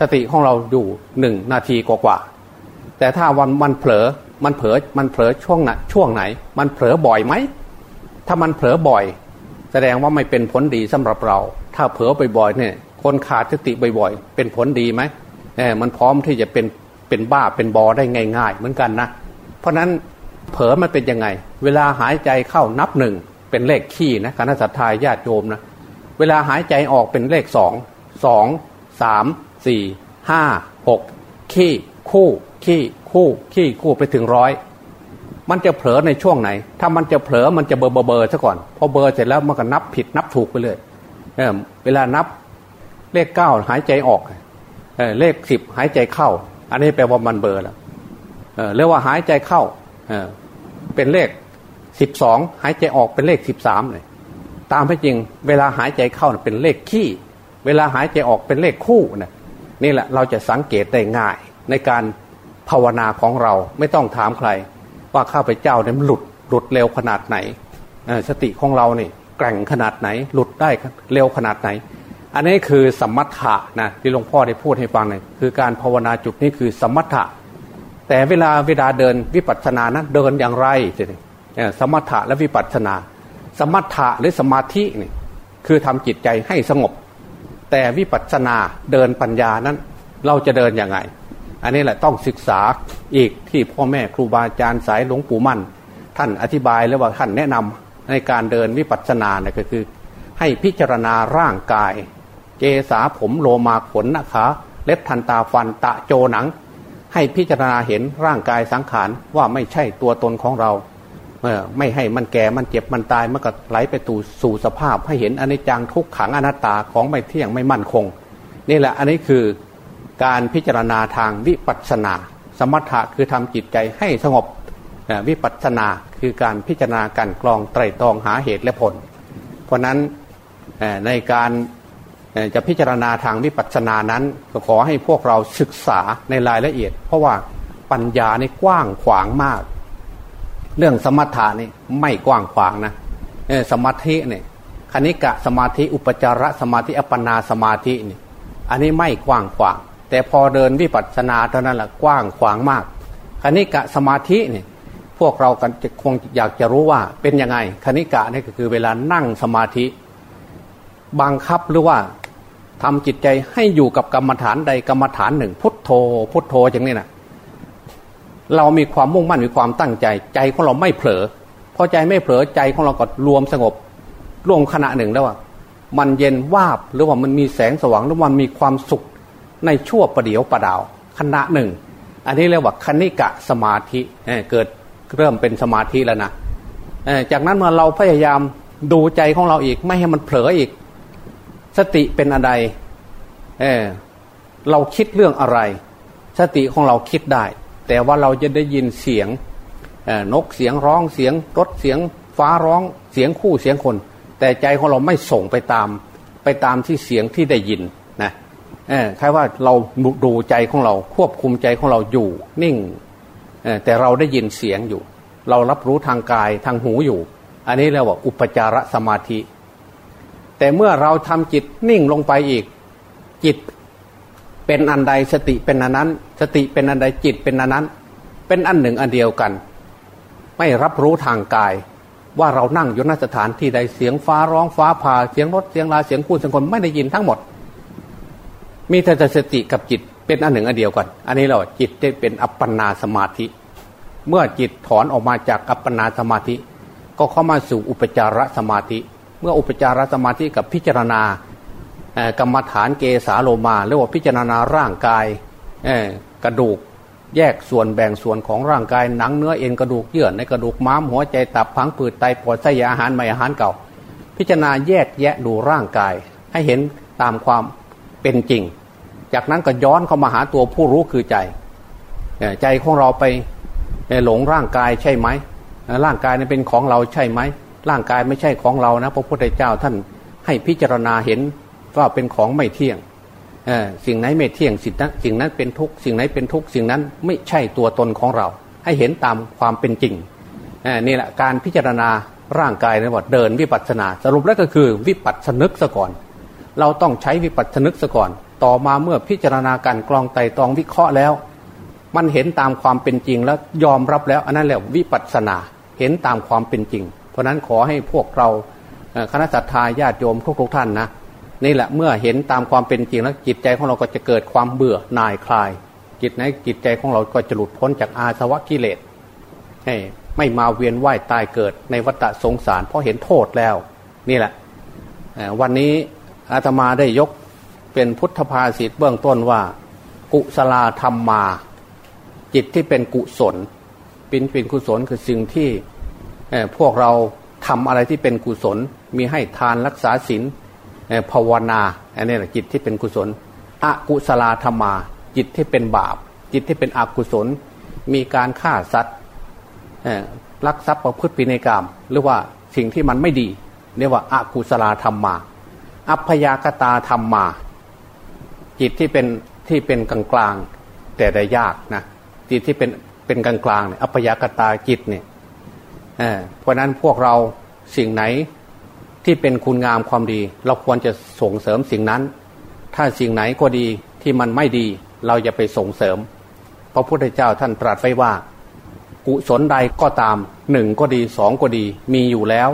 สติของเราอยู่หนึ่งนาทีกว่าแต่ถ้าวันมันเผลอมันเผลอมันเผลอช่วงไหนช่วงไหน มันเผลอบ่อยไหมถ้ามันเผลอบ่อย แสดงว่าไม่เป็นผลดีสำหรับเรา ถ้าเผลอบ่อยๆเนี่ย คนขาดสติบ่อยๆ เป็นผลดีไหมเออมันพร้อมที่จะเป็นเป็นบ้าเป็นบอได้ง่าย ๆ เหมือนกันนะเพราะนั้น เผลอมันเป็นยังไง เวลาหายใจเข้านับหนึ่งเป็นเลขขี้นะคณะสัตยาญาติโยมนะเวลาหายใจออกเป็นเลขสองสองสามสี่ห้าหกขี้คู่ขี้คู่ขี้คู่ไปถึงร้อยมันจะเผลอในช่วงไหน ถ้ามันจะเผลอมันจะเบอร์เบอร์ซะก่อน พอเบอร์เสร็จแล้วมันก็นับผิดนับถูกไปเลยเเวลานับเลขเก้าหายใจออกเเลขสิบหายใจเข้า อันนี้แปลว่ามันเบอร์แล้วเรียกว่าหายใจเข้า เป็นเลขสิบสองหายใจออกเป็นเลขสิบสามเลยตามให้จริง เวลาหายใจเข้าเป็นเลขขี้ เวลาหายใจออกเป็นเลขคู่นะนี่แหละเราจะสังเกตได้ง่าย ในการภาวนาของเราไม่ต้องถามใคร ว่าข้าพเจ้าเนี่ยหลุดหลุดเร็วขนาดไหนสติของเราเนี่ยแกร่งขนาดไหน หลุดได้เร็วขนาดไหน อันนี้คือสมถะนะที่หลวงพ่อได้พูดให้ฟังเลยคือการภาวนาจุดนี้คือสมถะ แต่เวลาเวลาเดินวิปัสสนานะเดินอย่างไรสมถะและวิปัสสนา สมถะหรือสมาธินี่คือทำจิตใจให้สงบ แต่วิปัสสนาเดินปัญญานั้น เราจะเดินยังไง อันนี้แหละต้องศึกษาอีกที่พ่อแม่ครูบาอาจารย์สายหลวงปู่มั่น ท่านอธิบายแล้วว่าท่านแนะนำในการเดินวิปัสสนาเนี่ยก็คือ ให้พิจารณาร่างกายเจสาผมโลมาขนนะคะ เล็บทันตาฟันตะโจหนัง ให้พิจารณาเห็นร่างกายสังขารว่าไม่ใช่ตัวตนของเราเออไม่ให้มันแก่มันเจ็บมันตายมันก็ไหลไปตูสู่สภาพ ให้เห็นอนิจจังทุกขังอนัตตาของไม่เที่ยงไม่มั่นคง นี่แหละอันนี้คือการพิจารณาทางวิปัสสนา สมถะคือทำจิตใจให้สงบวิปัสสนาคือการพิจารณาการกรองไตรตรองหาเหตุและผล เพราะนั้นในการ จะพิจารณาทางวิปัสสนานั้นก็ขอให้พวกเราศึกษาในรายละเอียด เพราะว่าปัญญาในกว้างขวางมาก เรื่องสมถะนี่ไม่กว้างขวางนะสมาธิเนี่ยคณิกะสมาธิอุปจารสมาธิอัปปนาสมาธินี่อันนี้ไม่กว้างขวาง แต่พอเดินวิปัสสนาเท่านั้นแหละกว้างขวางมากคณิกะสมาธิเนี่ยพวกเรากันจะคงอยากจะรู้ว่าเป็นยังไงคณิกะนี่ก็คือเวลานั่งสมาธิ บังคับหรือว่า ทำจิตใจให้อยู่กับกรรมฐานใดกรรมฐานหนึ่ง พุทโธ พุทโธอย่างนี้นะเรามีความมุ่งมั่นมีความตั้งใจ ใจของเราไม่เผลอพอใจไม่เผลอใจของเราก็รวมสงบรวมขณะหนึ่งแล้วว่า มันเย็นวาบหรือว่ามันมีแสงสว่างหรือมันมีความสุขในชั่วประเดียวประดาวขณะหนึ่ง อันนี้เรียกว่าคณิกะสมาธิเกิดเริ่มเป็นสมาธิแล้วนะจากนั้นเมื่อเราพยายามดูใจของเราอีกไม่ให้มันเผลออีก สติเป็นอะไรเออเราคิดเรื่องอะไร สติของเราคิดได้ แต่ว่าเราจะได้ยินเสียงนกเสียงร้องเสียงรถเสียงฟ้าร้องเสียงคู่เสียงคน แต่ใจของเราไม่ส่งไปตามไปตามที่เสียงที่ได้ยินเออคล้ายว่าเราดูใจของเราควบคุมใจของเราอยู่นิ่งแต่เราได้ยินเสียงอยู่ เรารับรู้ทางกายทางหูอยู่ อันนี้เรียกว่าอุปจารสมาธิ แต่เมื่อเราทำจิตนิ่งลงไปอีก จิตเป็นอันใดสติเป็นอันนั้น สติเป็นอันใดจิตเป็นอันนั้น เป็นอันหนึ่งอันเดียวกัน ไม่รับรู้ทางกาย ว่าเรานั่งอยู่นสถานที่ใดเสียงฟ้าร้องฟ้าผ่าเสียงรถเสียงลาเสียงคูดเสียงคนไม่ได้ยินทั้งหมด มีแต่สติกับจิตเป็นอันหนึ่งอันเดียวกัน อันนี้เราจิตได้เป็นอัปปนาสมาธิ เมื่อจิตถอนออกมาจากอัปปนาสมาธิ ก็เข้ามาสู่อุปจารสมาธิ เมื่ออุปจารสมาธิกับพิจารณากรรมฐานเกสาโลมาเรียกว่าพิจารณาร่างกายกระดูกแยกส่วนแบ่งส่วนของร่างกายหนังเนื้อเอ็นกระดูกเยื่อในกระดูกม้ามหัวใจตับพังผืดไตปอดไส้อาหารใหม่อาหารเก่า พิจารณาแยกแยะดูร่างกาย ให้เห็นตามความเป็นจริง จากนั้นก็ย้อนเข้ามาหาตัวผู้รู้คือใจ ใจของเราไปหลงร่างกายใช่ไหมร่างกายนั้นเป็นของเราใช่ไหม ร่างกายไม่ใช่ของเรานะพระพุทธเจ้าท่านให้พิจารณาเห็นว่าเป็นของไม่เที่ยงสิ่งไหนไม่เที่ยงสิ่งนั้นสิ่งนั้นเป็นทุกสิ่งไหนเป็นทุกสิ่งนั้นไม่ใช่ตัวตนของเรา ให้เห็นตามความเป็นจริงนี่แหละการพิจารณาร่างกายนะว่าเดินวิปัสสนา สรุปแล้วก็คือวิปัสสนึกซะก่อน เราต้องใช้วิปัสสนึกซะก่อน ต่อมาเมื่อพิจารณาการกรองไตตองวิเคราะห์แล้ว มันเห็นตามความเป็นจริงแล้วยอมรับแล้ว อันนั้นแหละวิปัสสนาเห็นตามความเป็นจริง ราะนั้นขอให้พวกเราคณะสัตยาญาติโยมทุกๆท่านนะนี่แหละเมื่อเห็นตามความเป็นจริงแล้วจิตใจของเราก็จะเกิดความเบื่อหน่ายคลาย จิตในจิตใจของเราก็จะหลุดพ้นจากอาสวะกิเลสให้ไม่มาเวียนว่ายตายเกิดในวัฏสงสาร เพราะเห็นโทษแล้ว นี่แหละวันนี้อาตมาได้ยกเป็นพุทธภาษิตเบื้องต้นว่า กุศลธรรมมา จิตที่เป็นกุศลเป็นเป็นกุศลคือสิ่งที่ พวกเราทำอะไรที่เป็นกุศล มีให้ทานรักษาศีลภาวนาอันนี้แหละจิตที่เป็นกุศลอกุศลธรรมา จิตที่เป็นบาป จิตที่เป็นอกุศล มีการฆ่าสัตว์ลักทรัพย์ประพฤติปินกรรม หรือว่าสิ่งที่มันไม่ดีเรียกว่าอากุศลธรรมมา อัพยากตาธรรมมา จิตที่เป็นที่เป็นกลางกลางแต่ได้ยากนะจิตที่เป็นเป็นกลางกลางเนี่ยอัพยากตาจิตเนี่ย เพราะนั้นพวกเราสิ่งไหนที่เป็นคุณงามความดี เราควรจะส่งเสริมสิ่งนั้น ถ้าสิ่งไหนก็ดีที่มันไม่ดี เราจะไปส่งเสริม พระพุทธเจ้าท่านตรัสไว้ว่า กุศลใดก็ตามหนึ่งก็ดีสองก็ดี มีอยู่แล้ว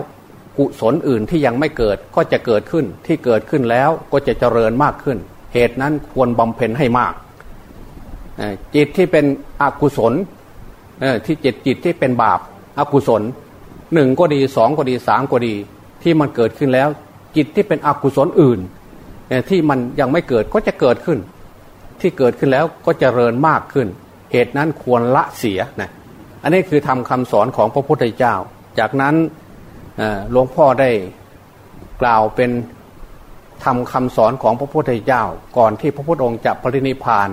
กุศลอื่นที่ยังไม่เกิดก็จะเกิดขึ้นที่เกิดขึ้นแล้วก็จะเจริญมากขึ้น เหตุนั้นควรบำเพ็ญให้มากจิตที่เป็นอกุศลที่จิตจิตที่เป็นบาป อกุศลหนึ่งก็ดีสองก็ดีสามก็ดี ที่มันเกิดขึ้นแล้ว จิตที่เป็นอกุศลอื่นที่มันยังไม่เกิดก็จะเกิดขึ้น ที่เกิดขึ้นแล้วก็จเจริญมากขึ้น เหตุนั้นควรละเสียนะอันนี้คือทำคำสอนของพระพุทธเจ้า จากนั้นหลวงพ่อได้กล่าวเป็นทำคำสอนของพระพุทธเจ้า ก่อนที่พระพุทธองค์จะปรินิพาน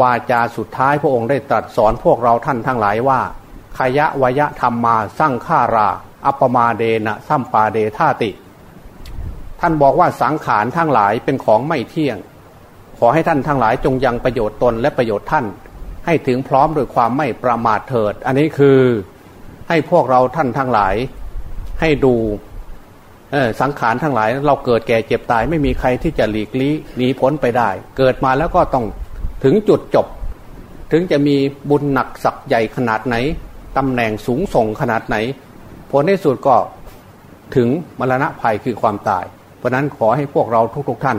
วาจาสุดท้ายพระองค์ได้ตรัสสอนพวกเราท่านทั้งหลายว่า ขยะวยะธรรมมาสร้างฆารา อัปมาเดนะซัมปาเดธาติ ท่านบอกว่าสังขารทั้งหลายเป็นของไม่เที่ยง ขอให้ท่านทั้งหลายจงยังประโยชน์ตนและประโยชน์ท่าน ให้ถึงพร้อมโดยความไม่ประมาทเถิด อันนี้คือให้พวกเราท่านทั้งหลาย ให้ดูสังขารทั้งหลาย เราเกิดแก่เจ็บตายไม่มีใครที่จะหลีกลี่หนีพ้นไปได้ เกิดมาแล้วก็ต้องถึงจุดจบ ถึงจะมีบุญหนักสักใหญ่ขนาดไหน ตำแหน่งสูงส่งขนาดไหนผลในสุดก็ถึงมรณะภัยคือความตาย เพราะนั้นขอให้พวกเราทุกๆทท่าน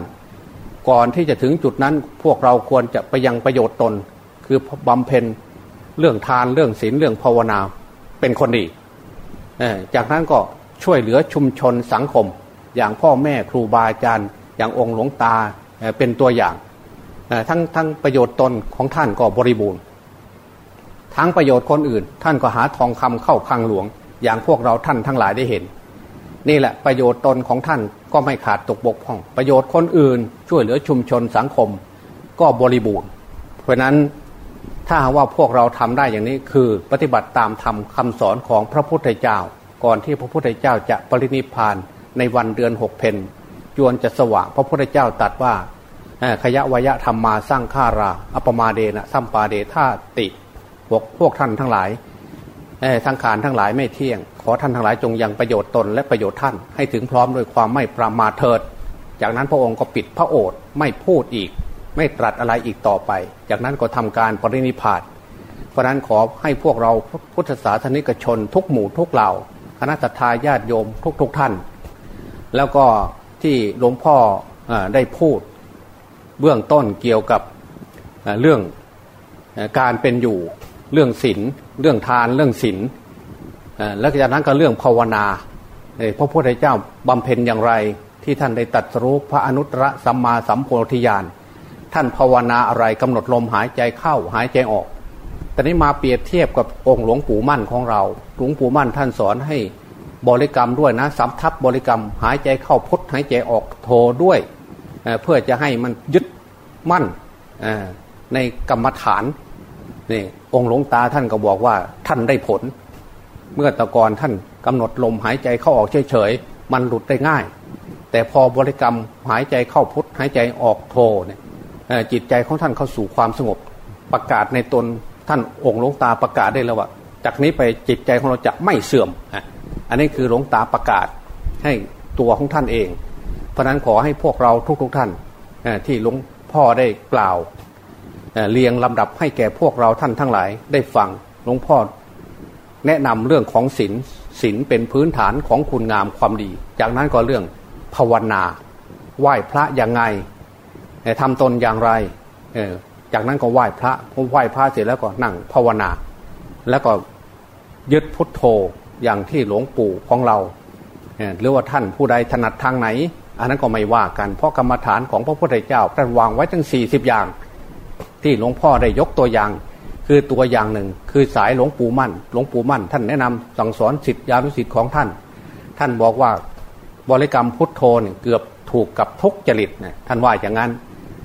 ก่อนที่จะถึงจุดนั้นพวกเราควรจะไปยังประโยชน์ตน คือบำเพ็ญเรื่องทานเรื่องศีลเรื่องภาวนาเป็นคนดีจากนั้นก็ช่วยเหลือชุมชนสังคม อย่างพ่อแม่ครูบาอาจารย์ อย่างองค์หลวงตาเป็นตัวอย่าง ทั้งทั้งประโยชน์ตนของท่านก็บริบูรณ์ ทั้งประโยชน์คนอื่น ท่านก็หาทองคำเข้าคลังหลวง อย่างพวกเราท่านทั้งหลายได้เห็น นี่แหละประโยชน์ตนของท่านก็ไม่ขาดตกบกพร่อง ประโยชน์คนอื่น ช่วยเหลือชุมชนสังคม ก็บริบูรณ์ เพราะนั้นถ้าว่าพวกเราทำได้อย่างนี้คือปฏิบัติตามธรรมคาสอนของพระพุทธเจ้า ก่อนที่พระพุทธเจ้าจะปรินิพานในวันเดือนหกเพนจวนจะสว่างพระพุทธเจ้าตัดว่าขยะวยะธรรมมาสร้างฆารา อัปมาเดนะสัมปาเดธาติ พวกพวกท่านทั้งหลายทั้งขานทั้งหลายไม่เที่ยง ขอท่านทั้งหลายจงยังประโยชน์ตนและประโยชน์ท่านให้ถึงพร้อมด้วยความไม่ประมาทเถิด จากนั้นพระองค์ก็ปิดพระโอษฐ์ไม่พูดอีก ไม่ตรัสอะไรอีกต่อไป จากนั้นก็ทำการปรินิพานเพราะนั้นขอให้พวกเราพุทธศาสนิกชน ทุกหมู่ทุกเหล่าคณะทาญาติโยมทุกๆทท่าน แล้วก็ที่หลวงพ่ออได้พูดเบื้องต้นเกี่ยวกับเรื่องการเป็นอยู่ เรื่องศีลเรื่องทานเรื่องศีลแล้วจากนั้นก็เรื่องภาวนาพระพุทธเจ้าบำเพ็ญอย่างไรที่ท่านได้ตัดรู้พระอนุตตรสัมมาสัมโพธิญาณท่านภาวนาอะไรกำหนดลมหายใจเข้าหายใจออกแต่นี้มาเปรียบเทียบกับองค์หลวงปู่มั่นของเราหลวงปู่มั่นท่านสอนให้บริกรรมด้วยนะสำทับบริกรรมหายใจเข้าพุทหายใจออกโทด้วยเพื่อจะให้มันยึดมั่นในกรรมฐาน นี่องค์หลวงตาท่านก็บอกว่าท่านได้ผล เมื่อตะกอนท่านกำหนดลมหายใจเข้าออกเฉยๆมันหลุดได้ง่าย แต่พอบริกรรมหายใจเข้าพุทหายใจออกโทเนี่ยจิตใจของท่านเข้าสู่ความสงบประกาศในตนท่านองค์หลวงตาประกาศได้แล้วว่าจากนี้ไปจิตใจของเราจะไม่เสื่อม อันนี้คือหลวงตาประกาศให้ตัวของท่านเอง เพราะนั้นขอให้พวกเราทุกๆทท่านที่หลวงพ่อได้กล่าว เรียงลำดับให้แก่พวกเราท่านทั้งหลายได้ฟังหลวงพ่อแนะนำเรื่องของศีลศีลเป็นพื้นฐานของคุณงามความดี จากนั้นก็เรื่องภาวนาไหว้พระอย่างไงทำตนอย่างไรจากนั้นก็ไหว้พระพอไหว้พระเสร็จแล้วก็นั่งภาวนา แล้วก็ยึดพุทโธอย่างที่หลวงปู่ของเราหรือว่าท่านผู้ใดถนัดทางไหน อันนั้นก็ไม่ว่ากันเพราะกรรมฐานของพระพุทธเจ้าท่านวางไว้ทั้งสี่สิบอย่าง ที่หลวงพ่อได้ยกตัวอย่าง คือตัวอย่างหนึ่ง คือสายหลวงปู่มั่น หลวงปู่มั่น ท่านแนะนำสั่งสอนสิทธิานุสิทธิ์ของท่าน ท่านบอกว่าบริกรรมพุทโธเนี่ยเกือบถูกกับทุกจริตนะท่านว่าอย่างนั้น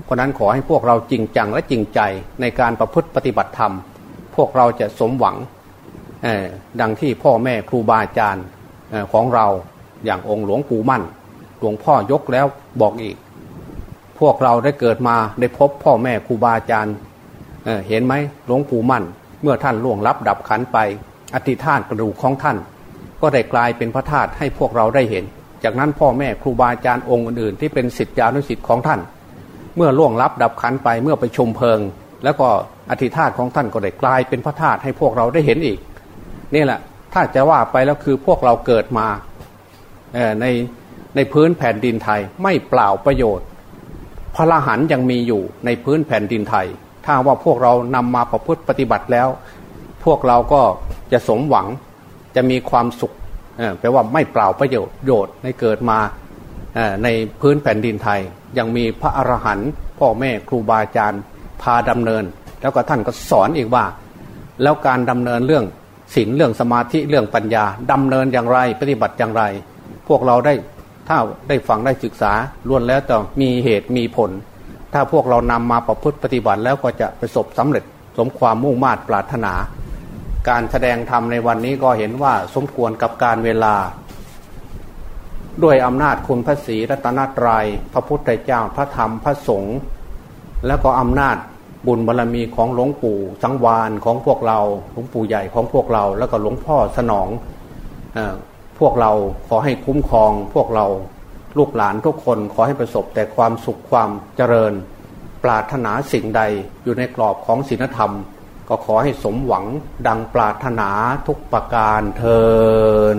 เพราะนั้นขอให้พวกเราจริงจังและจริงใจในการประพฤติปฏิบัติธรรม พวกเราจะสมหวังดังที่พ่อแม่ครูบาอาจารย์ของเราอย่างองค์หลวงปู่มั่น หลวงพ่อ ยกแล้วบอกอีก พวกเราได้เกิดมาได้พบพ่อแม่ครูบาอาจารย์เเห็นไหมหลวงปู่มั่น เมื่อท่านล่วงลับดับขันไป อธิธาตกระดูกของท่าน ก็ได้กลายเป็นพระธาตุให้พวกเราได้เห็น จากนั้นพ่อแม่ครูบาอาจารย์องค์อื่นๆที่เป็นสิทธิอนุสิทธิ์ของท่าน เมื่อล่วงลับดับขันไปเมื่อไปชมเพลิง แล้วก็อธิธาตของท่านก็ได้กลายเป็นพระธาตุให้พวกเราได้เห็นอีกนี่แหละถ้าจะว่าไปแล้วคือพวกเราเกิดมาในในพื้นแผ่นดินไทยไม่เปล่าประโยชน์ พระหันยังมีอยู่ในพื้นแผ่นดินไทย ถ้าว่าพวกเรานำมาประพฤติปฏิบัติแล้ว พวกเราก็จะสมหวังจะมีความสุขแปลว่าไม่เปล่าประโยชน์โยชน์ในเกิดมาในพื้นแผ่นดินไทย ยังมีพระอรหันต์พ่อแม่ครูบาอาจารย์พาดำเนิน แล้วก็ท่านก็สอนอีกว่า แล้วการดำเนินเรื่องศีลเรื่องสมาธิเรื่องปัญญาดำเนินอย่างไรปฏิบัติอย่างไร พวกเราได้ ถ้าได้ฟังได้ศึกษาล้วนแล้วจะมีเหตุมีผล ถ้าพวกเรานำมาประพฤติปฏิบัติแล้วก็จะประสบสำเร็จสมความมุ่งมา่ปรารถนา การแสดงธรรมในวันนี้ก็เห็นว่าสมควรกับการเวลา ด้วยอำนาจคุณพระศรีรัตนตรยัยพระพุทธเจ้าพระธรรมพระสงฆ์และก็อำนาจบุญบารรมีของหลวงปู่สังวานของพวกเราหลวงปู่ใหญ่ของพวกเรา แล้วก็หลวงพ่อสนองอ พวกเราขอให้คุ้มครองพวกเราลูกหลานทุกคนขอให้ประสบแต่ความสุขความเจริญ ปรารถนาสิ่งใดอยู่ในกรอบของศีลธรรม ก็ขอให้สมหวังดังปรารถนาทุกประการเทอ